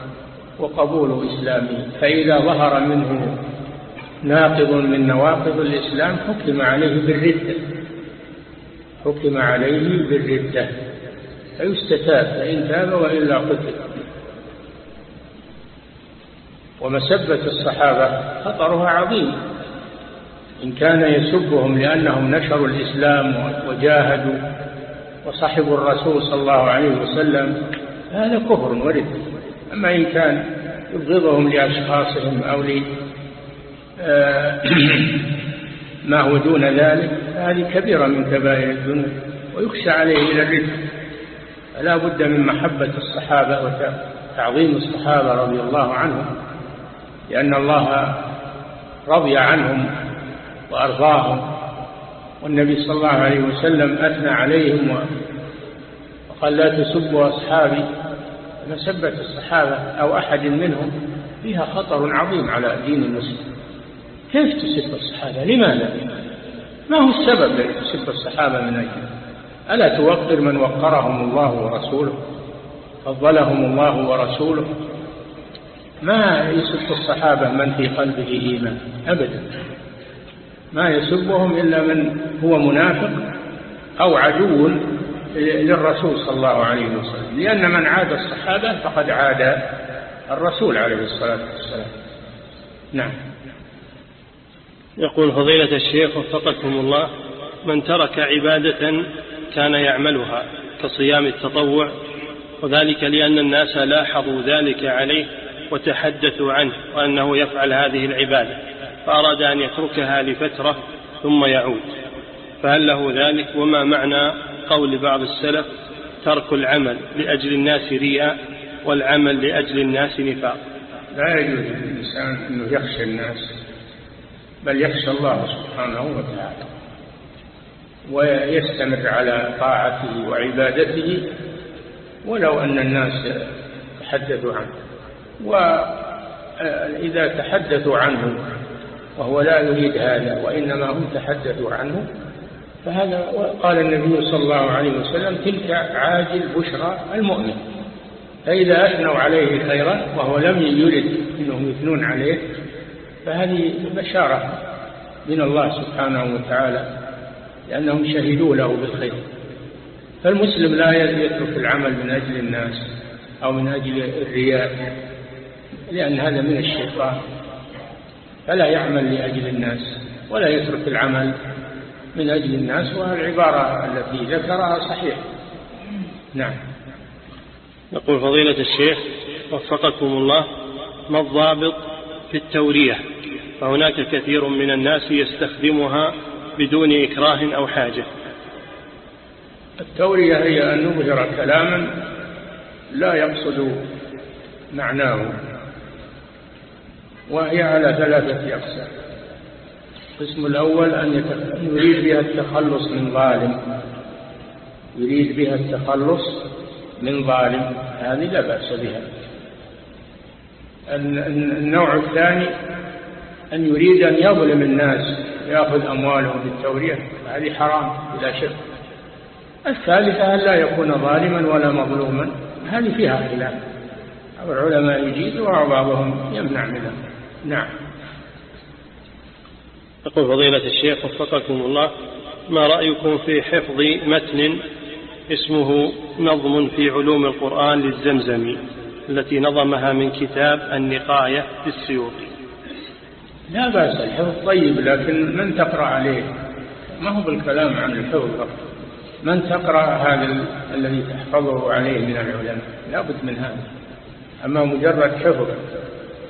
وقبول إسلامه. فإذا ظهر منه ناقض من نواقض الإسلام حكم عليه بالردة. حكم عليه بالردة. فيستتاب فإن تاب وإلا قتل. ومسبة الصحابة خطرها عظيم. إن كان يسبهم لأنهم نشروا الإسلام وجاهدوا وصحبوا الرسول صلى الله عليه وسلم هذا كفر ورد. أما إن كان يبغضهم لأشخاصهم أو ما هو دون ذلك هذه كبيرة من كبائر الذنوب ويخشى عليه إلى الرد فلا بد من محبة الصحابة وتعظيم الصحابة رضي الله عنهم لأن الله رضي عنهم وأرضاهم والنبي صلى الله عليه وسلم أثنى عليهم وقال لا تسبوا أصحابي. مسبة الصحابة أو أحد منهم فيها خطر عظيم على دين المسلم. كيف تسب الصحابة؟ لماذا؟ ما هو السبب الذي تسب الصحابة من أجله ألا توقر من وقرهم الله ورسوله؟ فضلهم الله ورسوله؟ ما يسب الصحابة من في قلبه إيمان؟ أبدا. ما يسبهم إلا من هو منافق أو عدو للرسول صلى الله عليه وسلم. لأن من عاد الصحابة فقد عاد الرسول عليه الصلاة والسلام. نعم. يقول فضيلة الشيخ وفقكم الله من ترك عبادة كان يعملها كصيام التطوع وذلك لأن الناس لاحظوا ذلك عليه وتحدثوا عنه وأنه يفعل هذه العبادة فأراد أن يتركها لفترة ثم يعود. فهل له ذلك؟ وما معنى قول بعض السلف ترك العمل لأجل الناس رياء والعمل لأجل الناس نفاق؟ لا يجوز للإنسان أنه يخشى الناس بل يخشى الله سبحانه وتعالى. ويستمر على طاعته وعبادته ولو أن الناس تحدثوا عنه. وإذا تحدثوا عنه وهو لا يريد هذا وإنما هم تحدثوا عنه فهذا قال النبي صلى الله عليه وسلم تلك عاجل بشرى المؤمن. فإذا أثنوا عليه خيرا وهو لم يرد أنهم يثنون عليه فهذه بشارة من الله سبحانه وتعالى. لأنهم شهدوا له بالخير. فالمسلم لا يترك العمل من أجل الناس أو من أجل الرياء لأن هذا من الشيطان. فلا يعمل لأجل الناس ولا يترك العمل من أجل الناس والعبارة التي ذكرها صحيح. نعم. يقول فضيلة الشيخ وفقكم الله ما الضابط في التورية؟ فهناك كثير من الناس يستخدمها بدون إكراه أو حاجة. التورية هي أن نظهر كلاما لا يقصد معناه وهي على ثلاثة أقسام. القسم الأول أن يريد بها التخلص من ظالم. يريد بها التخلص من ظالم هذه لا بأس بها. النوع الثاني أن يريد أن يظلم الناس يأخذ أموالهم بالتورية هذه حرام بلا شك. الثالثة أن لا يكون ظالما ولا مظلوما هذه فيها خلاف. العلماء يجيزها وبعضهم يمنع منها. نعم. يقول فضيلة الشيخ وفقكم الله ما رأيكم في حفظ متن اسمه نظم في علوم القرآن للزمزمي التي نظمها من كتاب النقاية للسيوطي لا بأس الحفظ طيب لكن من تقرأ عليه؟ ما هو بالكلام عن الحفظ من تقرأ هذا الذي تحفظه عليه من العلماء؟ لا بد من هذا. أما مجرد حفظ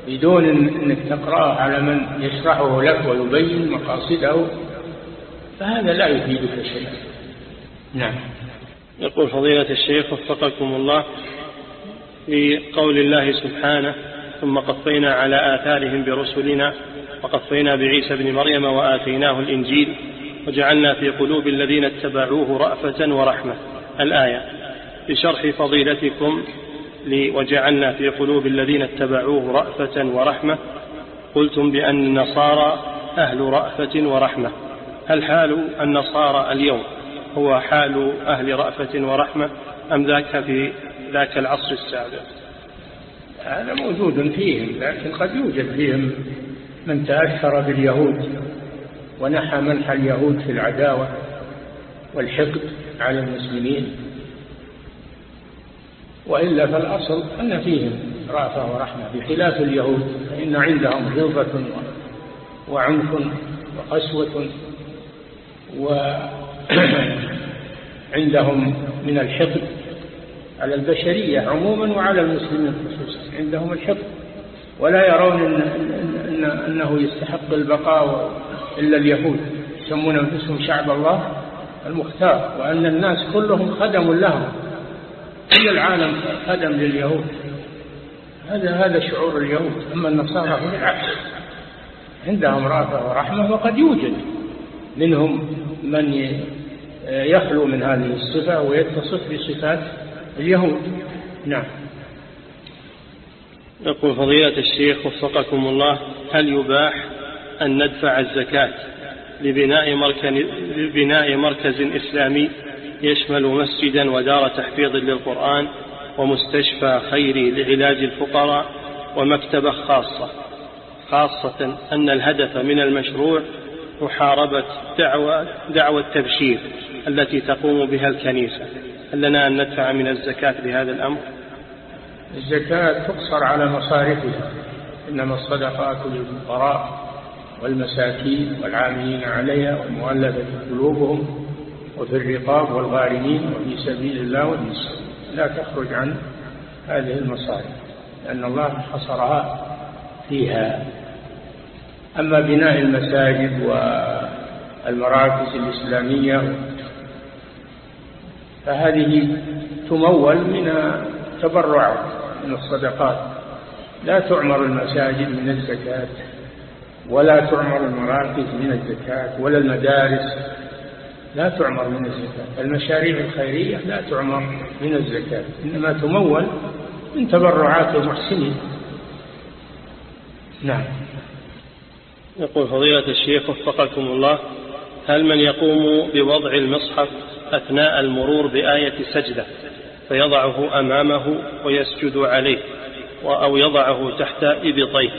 بدون أنك تقرأه على من يشرحه لك ويبين مقاصده فهذا لا يفيدك شيئا. نعم. يقول فضيلة الشيخ وفقكم الله في قول الله سبحانه ثم قفينا على آثارهم برسلنا وقفينا بعيسى بن مريم وآتيناه الإنجيل وجعلنا في قلوب الذين اتبعوه رأفة ورحمة. الآية بشرح فضيلتكم وجعلنا في قلوب الذين اتبعوه رأفة ورحمة. قلتم بأن النصارى أهل رأفة ورحمة. هل حال النصارى اليوم هو حال أهل رأفة ورحمة أم ذاك في ذاك العصر السابق؟ هذا موجود فيهم لكن قد يوجد فيهم من تأثر باليهود ونحى منح اليهود في العداوة والحقد على المسلمين. وإلا فالأصل أن فيهم رأفة ورحمة بخلاف اليهود فإن عندهم غلظة وعنف وقسوة وعندهم من الحقد على البشرية عموما وعلى المسلمين خصوصا عندهم الحقد ولا يرون إن إن أنه يستحق البقاء إلا اليهود. يسمون أنفسهم شعب الله المختار وأن الناس كلهم خدم لهم. كل العالم خدم لليهود. هذا هذا شعور اليهود. أما النصارى هم العكس. عندهم رأفة ورحمة وقد يوجد منهم من يخلو من هذه الصفة ويتصف بصفات اليهود. نعم. يقول فضيلة الشيخ وفقكم الله هل يباح أن ندفع الزكاة لبناء مركز, لبناء مركز إسلامي يشمل مسجدا ودار تحفيظ للقرآن ومستشفى خيري لعلاج الفقراء ومكتبة خاصة؟ خاصة أن الهدف من المشروع محاربة دعوة, دعوة التبشير التي تقوم بها الكنيسة. هل لنا أن ندفع من الزكاة لهذا الأمر؟ الزكاة تقصر على مصارفها. إنما الصدقات للفقراء والمساكين والعاملين عليها والمؤلفة قلوبهم وفي الرقاب والغارمين وفي سبيل الله السبيل لا تخرج عن هذه المصارف لأن الله حصرها فيها. أما بناء المساجد والمراكز الإسلامية فهذه تمول من التبرعات من الصدقات. لا تعمر المساجد من الزكاة ولا تعمر المراكز من الزكاة ولا المدارس. لا تعمر من الزكاة. المشاريع الخيرية لا تعمر من الزكاة إنما تمول من تبرعات المحسنين. نعم. يقول فضيلة الشيخ وفقكم الله هل من يقوم بوضع المصحف أثناء المرور بآية سجدة فيضعه أمامه ويسجد عليه أو يضعه تحت إبطيه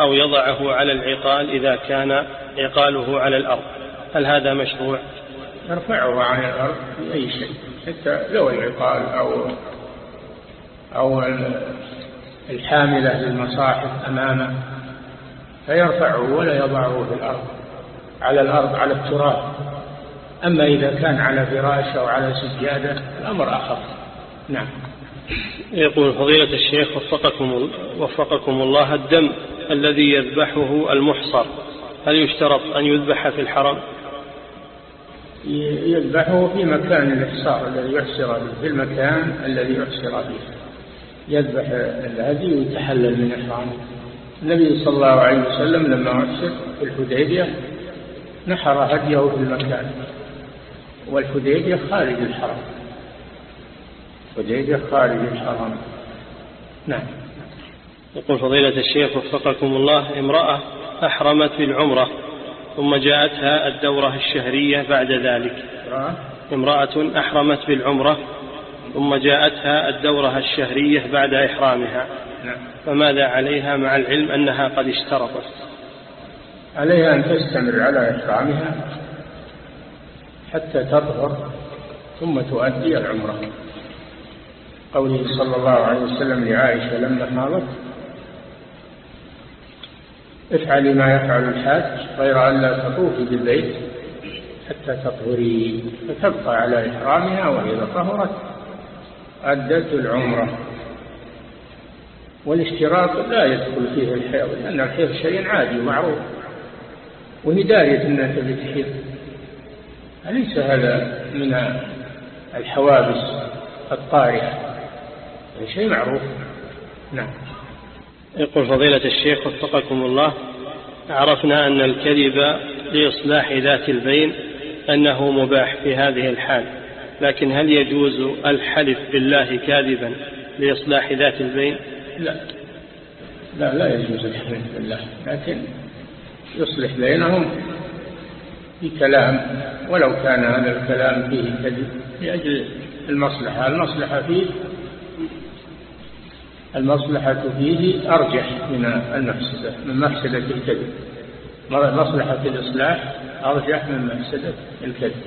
أو يضعه على العقال إذا كان عقاله على الأرض. هل هذا مشروع؟ يرفعه عن الأرض بأي شيء حتى لو العقال أو أو الحاملة للمصاحف أمامه فيرفعه ولا يضعه في الأرض على الأرض على التراب. أما إذا كان على فراش أو على سجادة الأمر أخف نعم. يقول فضيلة الشيخ وفقكم, وفقكم الله الدم الذي يذبحه المحصر هل يشترط أن يذبح في الحرم؟ يذبحه في مكان الإحصار الذي يحصر به في المكان الذي يحصر به. يذبح الهدي ويتحلل من إحرامه. النبي صلى الله عليه وسلم لما أحسر في الحديبية نحر هديه في المكان. والحديبية خارج الحرم. حديبية خارج الحرم. نعم. يقول فضيلة الشيخ وفقكم الله امرأة أحرمت بالعمرة ثم جاءتها الدورة الشهرية بعد ذلك. امرأة؟ أحرمت بالعمرة ثم جاءتها الدورة الشهرية بعد إحرامها. نعم. فماذا عليها مع العلم أنها قد اشترطت؟ عليها أن تستمر على إحرامها. حتى تطهر ثم تؤدي العمرة. قوله صلى الله عليه وسلم لعائشة لما حاضت افعلي ما يفعل الحاج غير أن لا تطوفي بالبيت حتى تطهري فتبقى على إحرامها وإذا طهرت. أدت العمرة. والاشتراط لا يدخل فيه الحيض لأن الحيض شيء عادي ومعروف. وهداية الناس تحيض. أليس هذا من الحوادث الطارئة؟ شيء معروف. نعم. يقول فضيلة الشيخ وفقكم الله عرفنا أن الكذب لإصلاح ذات البين أنه مباح في هذه الحال لكن هل يجوز الحلف بالله كاذبا لإصلاح ذات البين؟ لا. لا لا يجوز الحلف بالله لكن يصلح بينهم. بكلام ولو كان هذا الكلام فيه كذب. لأجل المصلحة المصلحة فيه المصلحة فيه أرجح من المفسدة من مفسدة الكذب. مصلحة الإصلاح أرجح من مفسدة الكذب.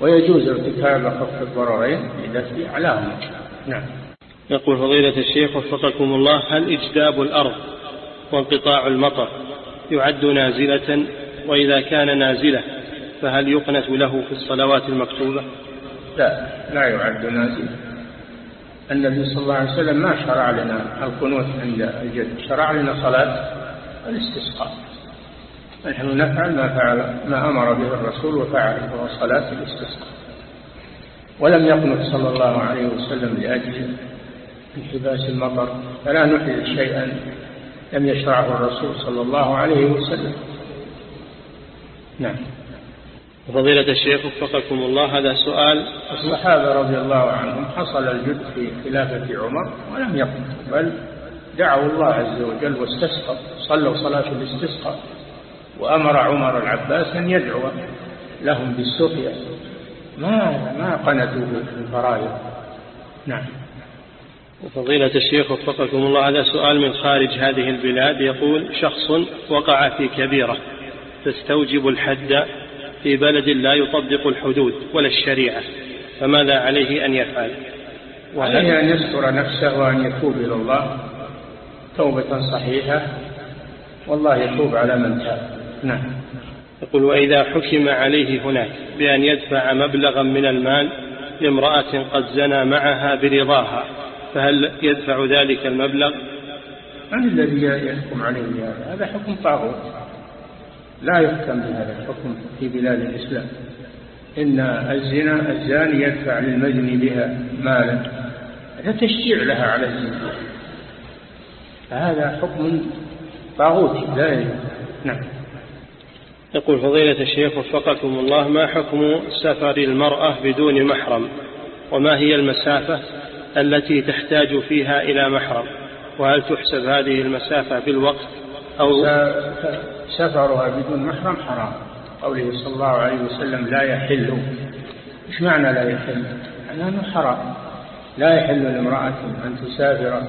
ويجوز ارتكاب خف الضررين لدفع أعلاهما نعم. يقول فضيلة الشيخ وفقكم الله هل إجداب الأرض وانقطاع المطر يعد نازلة وإذا كان نازلة فهل يقنت له في الصلوات المكتوبة؟ لا لا يعد نازلة. النبي صلى الله عليه وسلم ما شرع لنا القنوت عند الجد. شرع لنا صلاة الاستسقاء. نحن نفعل ما فعل ما أمر به الرسول وفعل وهو صلاة الاستسقاء. ولم يقنط صلى الله عليه وسلم لأجل انحباس المطر فلا نحدث شيئا لم يشرعه الرسول صلى الله عليه وسلم. نعم. فضيلة الشيخ وفقكم الله هذا سؤال. الصحابة رضي الله عنهم حصل الجد في خلافة عمر ولم يقم بل دعوا الله عز وجل واستسقوا صلوا صلاة الاستسقاء وأمر عمر العباس أن يدعو لهم بالسقيا. ما ما قنتوا في الفرائض. نعم. فضيلة الشيخ وفقكم الله هذا سؤال من خارج هذه البلاد يقول شخص وقع في كبيرة. تستوجب الحد في بلد لا يطبق الحدود ولا الشريعة فماذا عليه أن يفعل؟ عليه أن يستر نفسه وأن يتوب إلى الله توبة صحيحة والله يتوب على من تاب. نعم. يقول وإذا حكم عليه هناك بأن يدفع مبلغا من المال لامرأة قد زنى معها برضاها فهل يدفع ذلك المبلغ؟ من الذي يحكم عليه هذا؟ حكم طاغوت. لا يحكم بهذا الحكم في بلاد الإسلام. إن الزنا الزاني يدفع للمجني بها مالا. هذا تشجيع لها على الزنا. فهذا حكم طاغوتي لا يجوز. نعم. يقول فضيلة الشيخ وفقكم الله ما حكم سفر المرأة بدون محرم؟ وما هي المسافة التي تحتاج فيها إلى محرم؟ وهل تحسب هذه المسافة بالوقت أو سفرها بدون محرم حرام. قوله صلى الله عليه وسلم لا يحل. إيش معنى لا يحل؟ معنى إنه حرام. لا يحل لامرأة أن تسافر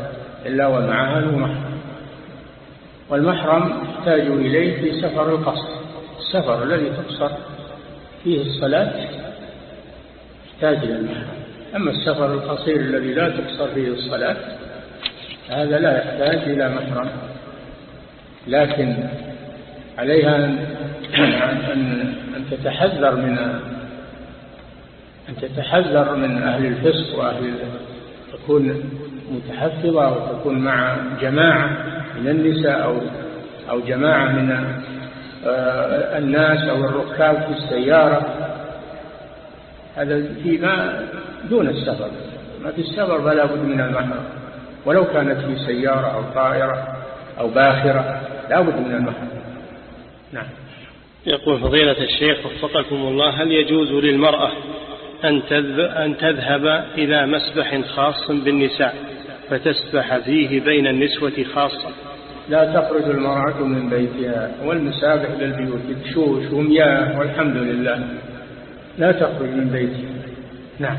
إلا ومعها ذو محرم والمحرم يحتاج إليه في سفر القصر. السفر الذي تقصر فيه الصلاة يحتاج إلى المحرم. أما السفر القصير الذي لا تقصر فيه الصلاة هذا لا يحتاج إلى محرم. لكن عليها أن, أن, تتحذر من أن تتحذر من أهل الفسق وأهل تكون متحفظة وتكون مع جماعة من النساء أو أو جماعة من آه، الناس أو الركاب في السيارة. هذا فيما دون السفر ما في السفر فلا بد من المحرم. ولو كانت في سيارة أو طائرة أو باخرة لا بد من المحرم. نعم. يقول فضيلة الشيخ وفقكم الله هل يجوز للمرأة أن أن تذهب إلى مسبح خاص بالنساء فتسبح فيه بين النسوة خاصة؟ لا تخرج المرأة من بيتها والمسابح للبيوت بشوش ومياه والحمد لله. لا تخرج من بيتها. نعم.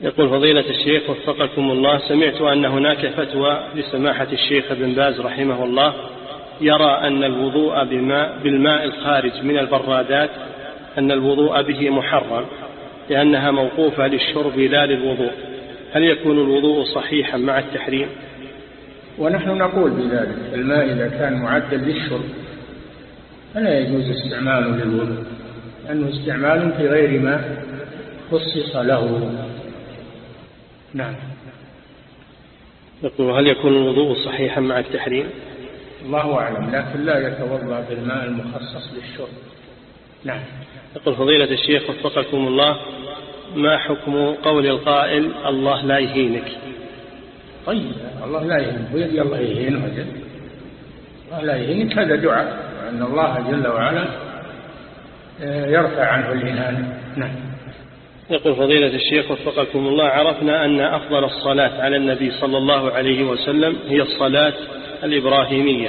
يقول فضيلة الشيخ وفقكم الله سمعت أن هناك فتوى لسماحة الشيخ ابن باز رحمه الله يرى أن الوضوء بماء بالماء الخارج من البرادات أن الوضوء به محرم لأنها موقوفة للشرب لا للوضوء. هل يكون الوضوء صحيحا مع التحريم؟ ونحن نقول بذلك الماء إذا كان معدا للشرب فلا يجوز استعماله للوضوء لأنه استعمال في غير ما خصص له. نعم. يقول هل يكون الوضوء صحيحا مع التحريم؟ الله أعلم لكن لا يتوضأ بالماء المخصص للشرب. نعم. يقول فضيلة الشيخ وفقكم الله ما حكم قول القائل الله لا يهينك؟ طيب الله لا يهينك ويدي الله يهينه أجل. الله لا يهينك هذا دعاء أن الله جل وعلا آه، يرفع عنه الإهانة نعم. يقول فضيلة الشيخ وفقكم الله عرفنا أن أفضل الصلاة على النبي صلى الله عليه وسلم هي الصلاة الإبراهيمية.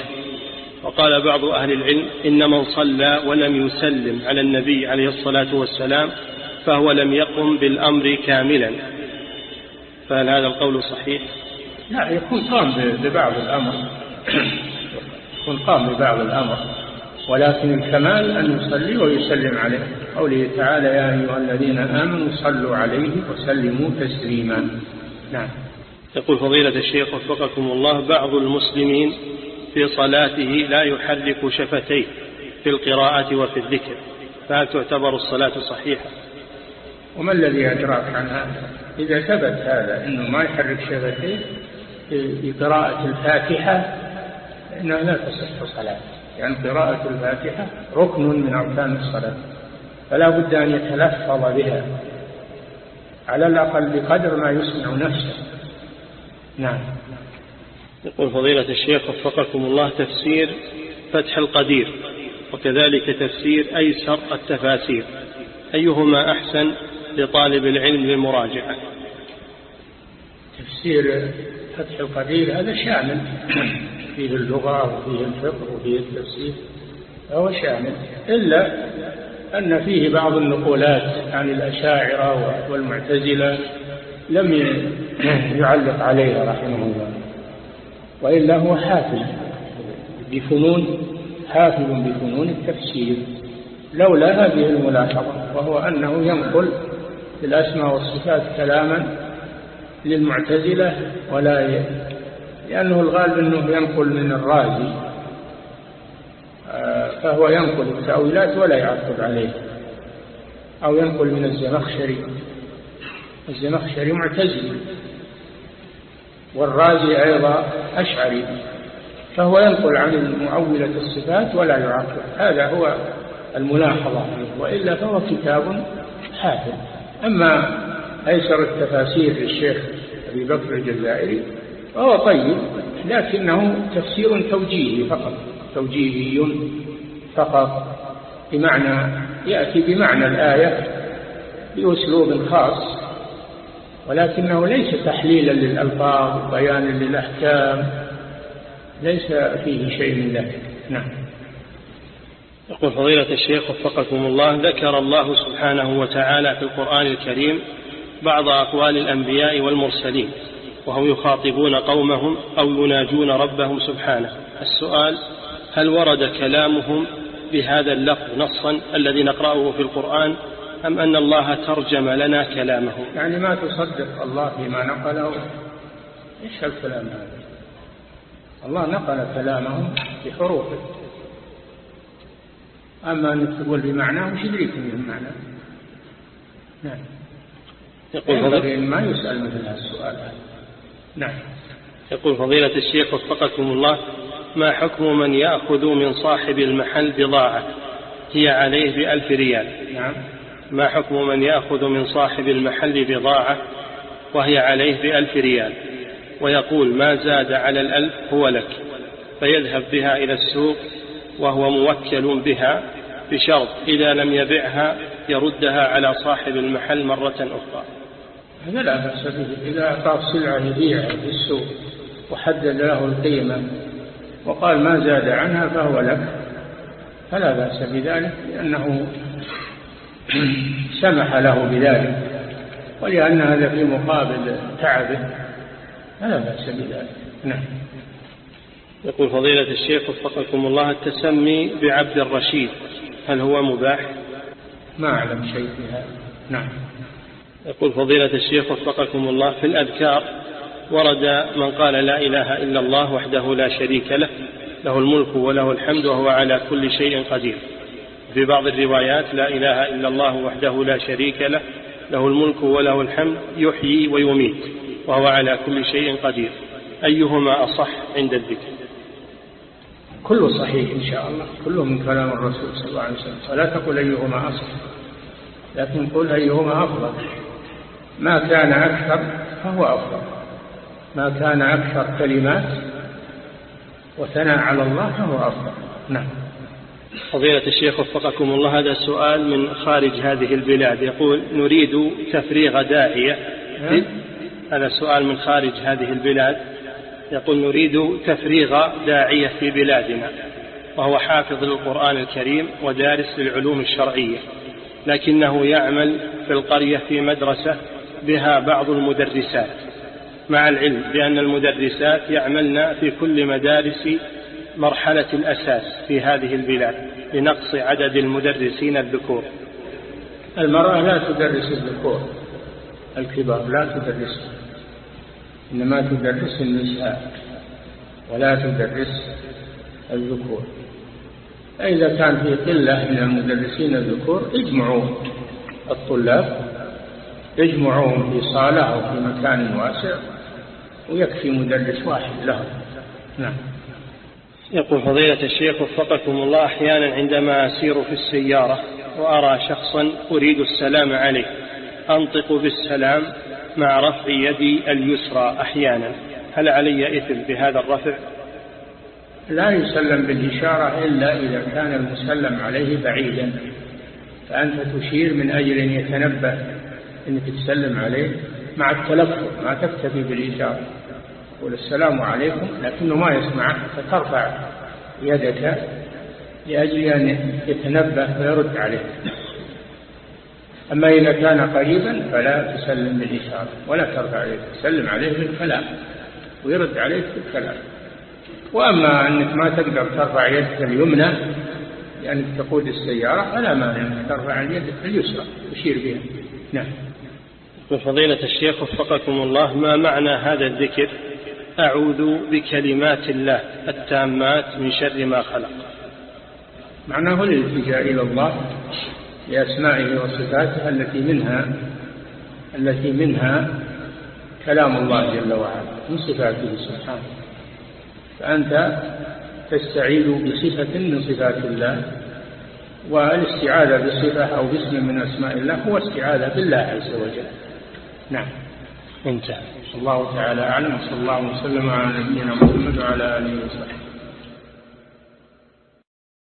وقال بعض أهل العلم إن من صلى ولم يسلم على النبي عليه الصلاة والسلام فهو لم يقم بالأمر كاملا. فهل هذا القول صحيح؟ لا يكون قام ببعض الأمر. يكون قام ببعض الأمر. ولكن الكمال أن يصلي ويسلم عليه. قوله تعالى يا أيها الذين آمنوا صلوا عليه وسلموا تسليما. نعم. يقول فضيلة الشيخ وفقكم الله بعض المسلمين في صلاته لا يحرك شفتيه في القراءة وفي الذكر فهل تعتبر الصلاة صحيحة؟ وما الذي أدراك عن هذا إذا ثبت هذا أنه ما يحرك شفتيه في قراءة الفاتحة فإنها لا تصح صلاة يعني قراءة الفاتحة ركن من أركان الصلاة فلا بد أن يتلفظ بها على الأقل بقدر ما يسمع نفسه. نعم. يقول فضيلة الشيخ وفقكم الله تفسير فتح القدير وكذلك تفسير أيسر التفاسير. أيهما أحسن لطالب العلم للمراجعة؟ تفسير فتح القدير هذا شامل. فيه اللغة وفيه الفقه وفيه التفسير فهو شامل. إلا أن فيه بعض النقولات عن الأشاعرة والمعتزلة لم يعلق عليها رحمه الله. وإلا هو حافظ بفنون حافظ بفنون التفسير. لولا هذه الملاحظة وهو أنه ينقل في الأسماء والصفات كلاما للمعتزلة ولا ي... لأنه الغالب أنه ينقل من الرازي آه، فهو ينقل التأويلات ولا يعقب عليه. أو ينقل من الزمخشري. الزمخشري معتزلي. والرازي أيضا أشعري. فهو ينقل عن المعولة الصفات ولا يعقب هذا هو الملاحظة وإلا فهو كتاب حافظ. أما أيسر التفاسير للشيخ أبي بكر الجزائري فهو طيب لكنه تفسير توجيهي فقط. توجيهي فقط بمعنى يأتي بمعنى الآية بأسلوب خاص. ولكنه ليس تحليلا للألفاظ وبيانا للأحكام ليس فيه شيء من ذلك. نعم. يقول فضيلة الشيخ وفقكم الله ذكر الله سبحانه وتعالى في القرآن الكريم بعض أقوال الأنبياء والمرسلين وهم يخاطبون قومهم أو يناجون ربهم سبحانه. السؤال هل ورد كلامهم بهذا اللفظ نصا الذي نقرأه في القرآن أم أن الله ترجم لنا كلامه؟ يعني ما تصدق الله فيما نقله؟ إيش الكلام هذا؟ الله نقل كلامه بحروفه. أما أن تقول بمعناه وش يدريكم من المعنى؟ نعم. يقول فضيلة ما يسأل مثل هذا السؤال. نعم. يقول فضيلة الشيخ وفقكم الله ما حكم من يأخذ من صاحب المحل بضاعة هي عليه بألف ريال؟ نعم. ما حكم من يأخذ من صاحب المحل بضاعة وهي عليه بألف ريال ويقول ما زاد على الألف هو لك فيذهب بها إلى السوق وهو موكل بها بشرط إذا لم يبعها يردها على صاحب المحل مرة أخرى. هذا لا بأس به إذا أعطاه سلعة يبيعها في السوق وحدد له القيمة وقال ما زاد عنها فهو لك فلا بأس بذلك لأنه سمح له بذلك. ولأن هذا في مقابل تعبه فلا بأس بذلك. نعم. يقول فضيلة الشيخ وفقكم الله التسمي بعبد الرشيد هل هو مباح؟ ما أعلم شيء في هذا. نعم. يقول فضيلة الشيخ وفقكم الله في الأذكار ورد من قال لا إله إلا الله وحده لا شريك له له الملك وله الحمد وهو على كل شيء قدير. في بعض الروايات لا إله إلا الله وحده لا شريك له له الملك وله الحمد يحيي ويميت وهو على كل شيء قدير. أيهما أصح عند الذكر؟ كله صحيح إن شاء الله. كله من كلام الرسول صلى الله عليه وسلم. ولا تقل أيهما أصح لكن قل أيهما أفضل. ما كان أكثر فهو أفضل. ما كان أكثر كلمات وثناء على الله فهو أفضل. نعم. فضيلة الشيخ وفقكم الله هذا سؤال من خارج هذه البلاد. يقول نريد تفريغ داعية. هذا سؤال من خارج هذه البلاد. يقول نريد تفريغ داعية في بلادنا وهو حافظ للقرآن الكريم ودارس للعلوم الشرعية لكنه يعمل في القرية في مدرسة بها بعض المدرسات مع العلم بأن المدرسات يعملن في كل مدارس مرحلة الأساس في هذه البلاد لنقص عدد المدرسين الذكور. المرأة لا تدرس الذكور الكبار لا تدرس إنما تدرس النساء ولا تدرس الذكور. فإذا كان في قلة من المدرسين الذكور اجمعوا. الطلاب اجمعوهم في صالة أو في مكان واسع ويكفي مدرس واحد لهم. نعم. يقول فضيلة الشيخ وفقكم الله أحيانا عندما أسير في السيارة وأرى شخصا أريد السلام عليه أنطق بالسلام مع رفع يدي اليسرى أحيانا هل علي إثم بهذا الرفع؟ لا يسلم بالإشارة إلا إذا كان المسلم عليه بعيدا فأنت تشير من أجل أن يتنبه أنك تسلم عليه مع التلفظ ما تكتفي بالإشارة. تقول السلام عليكم لكنه ما يسمعك فترفع يدك لأجل أن يتنبه ويرد عليك أما إذا كان قريبا فلا تسلم بالإشارة ولا ترفع يدك تسلم عليه بالكلام ويرد عليك بالكلام. وأما أنك ما تقدر ترفع يدك اليمنى لأنك تقود السيارة فلا مانع أنك ترفع يدك اليسرى تشير بها. نعم. فضيلة الشيخ وفقكم الله ما معنى هذا الذكر؟ أعوذ بكلمات الله التامات من شر ما خلق. معناه الالتجاء إلى الله بأسمائه وصفاته التي منها التي منها كلام الله جل وعلا من صفاته سبحانه. فأنت تستعيذ بصفة من صفات الله والاستعاذة بصفة أو باسم من أسماء الله هو استعاذة بالله عز وجل. نعم. انتهى. الله تعالى أعلم وصلى الله وسلم على نبينا محمد وعلى آله وصحبه.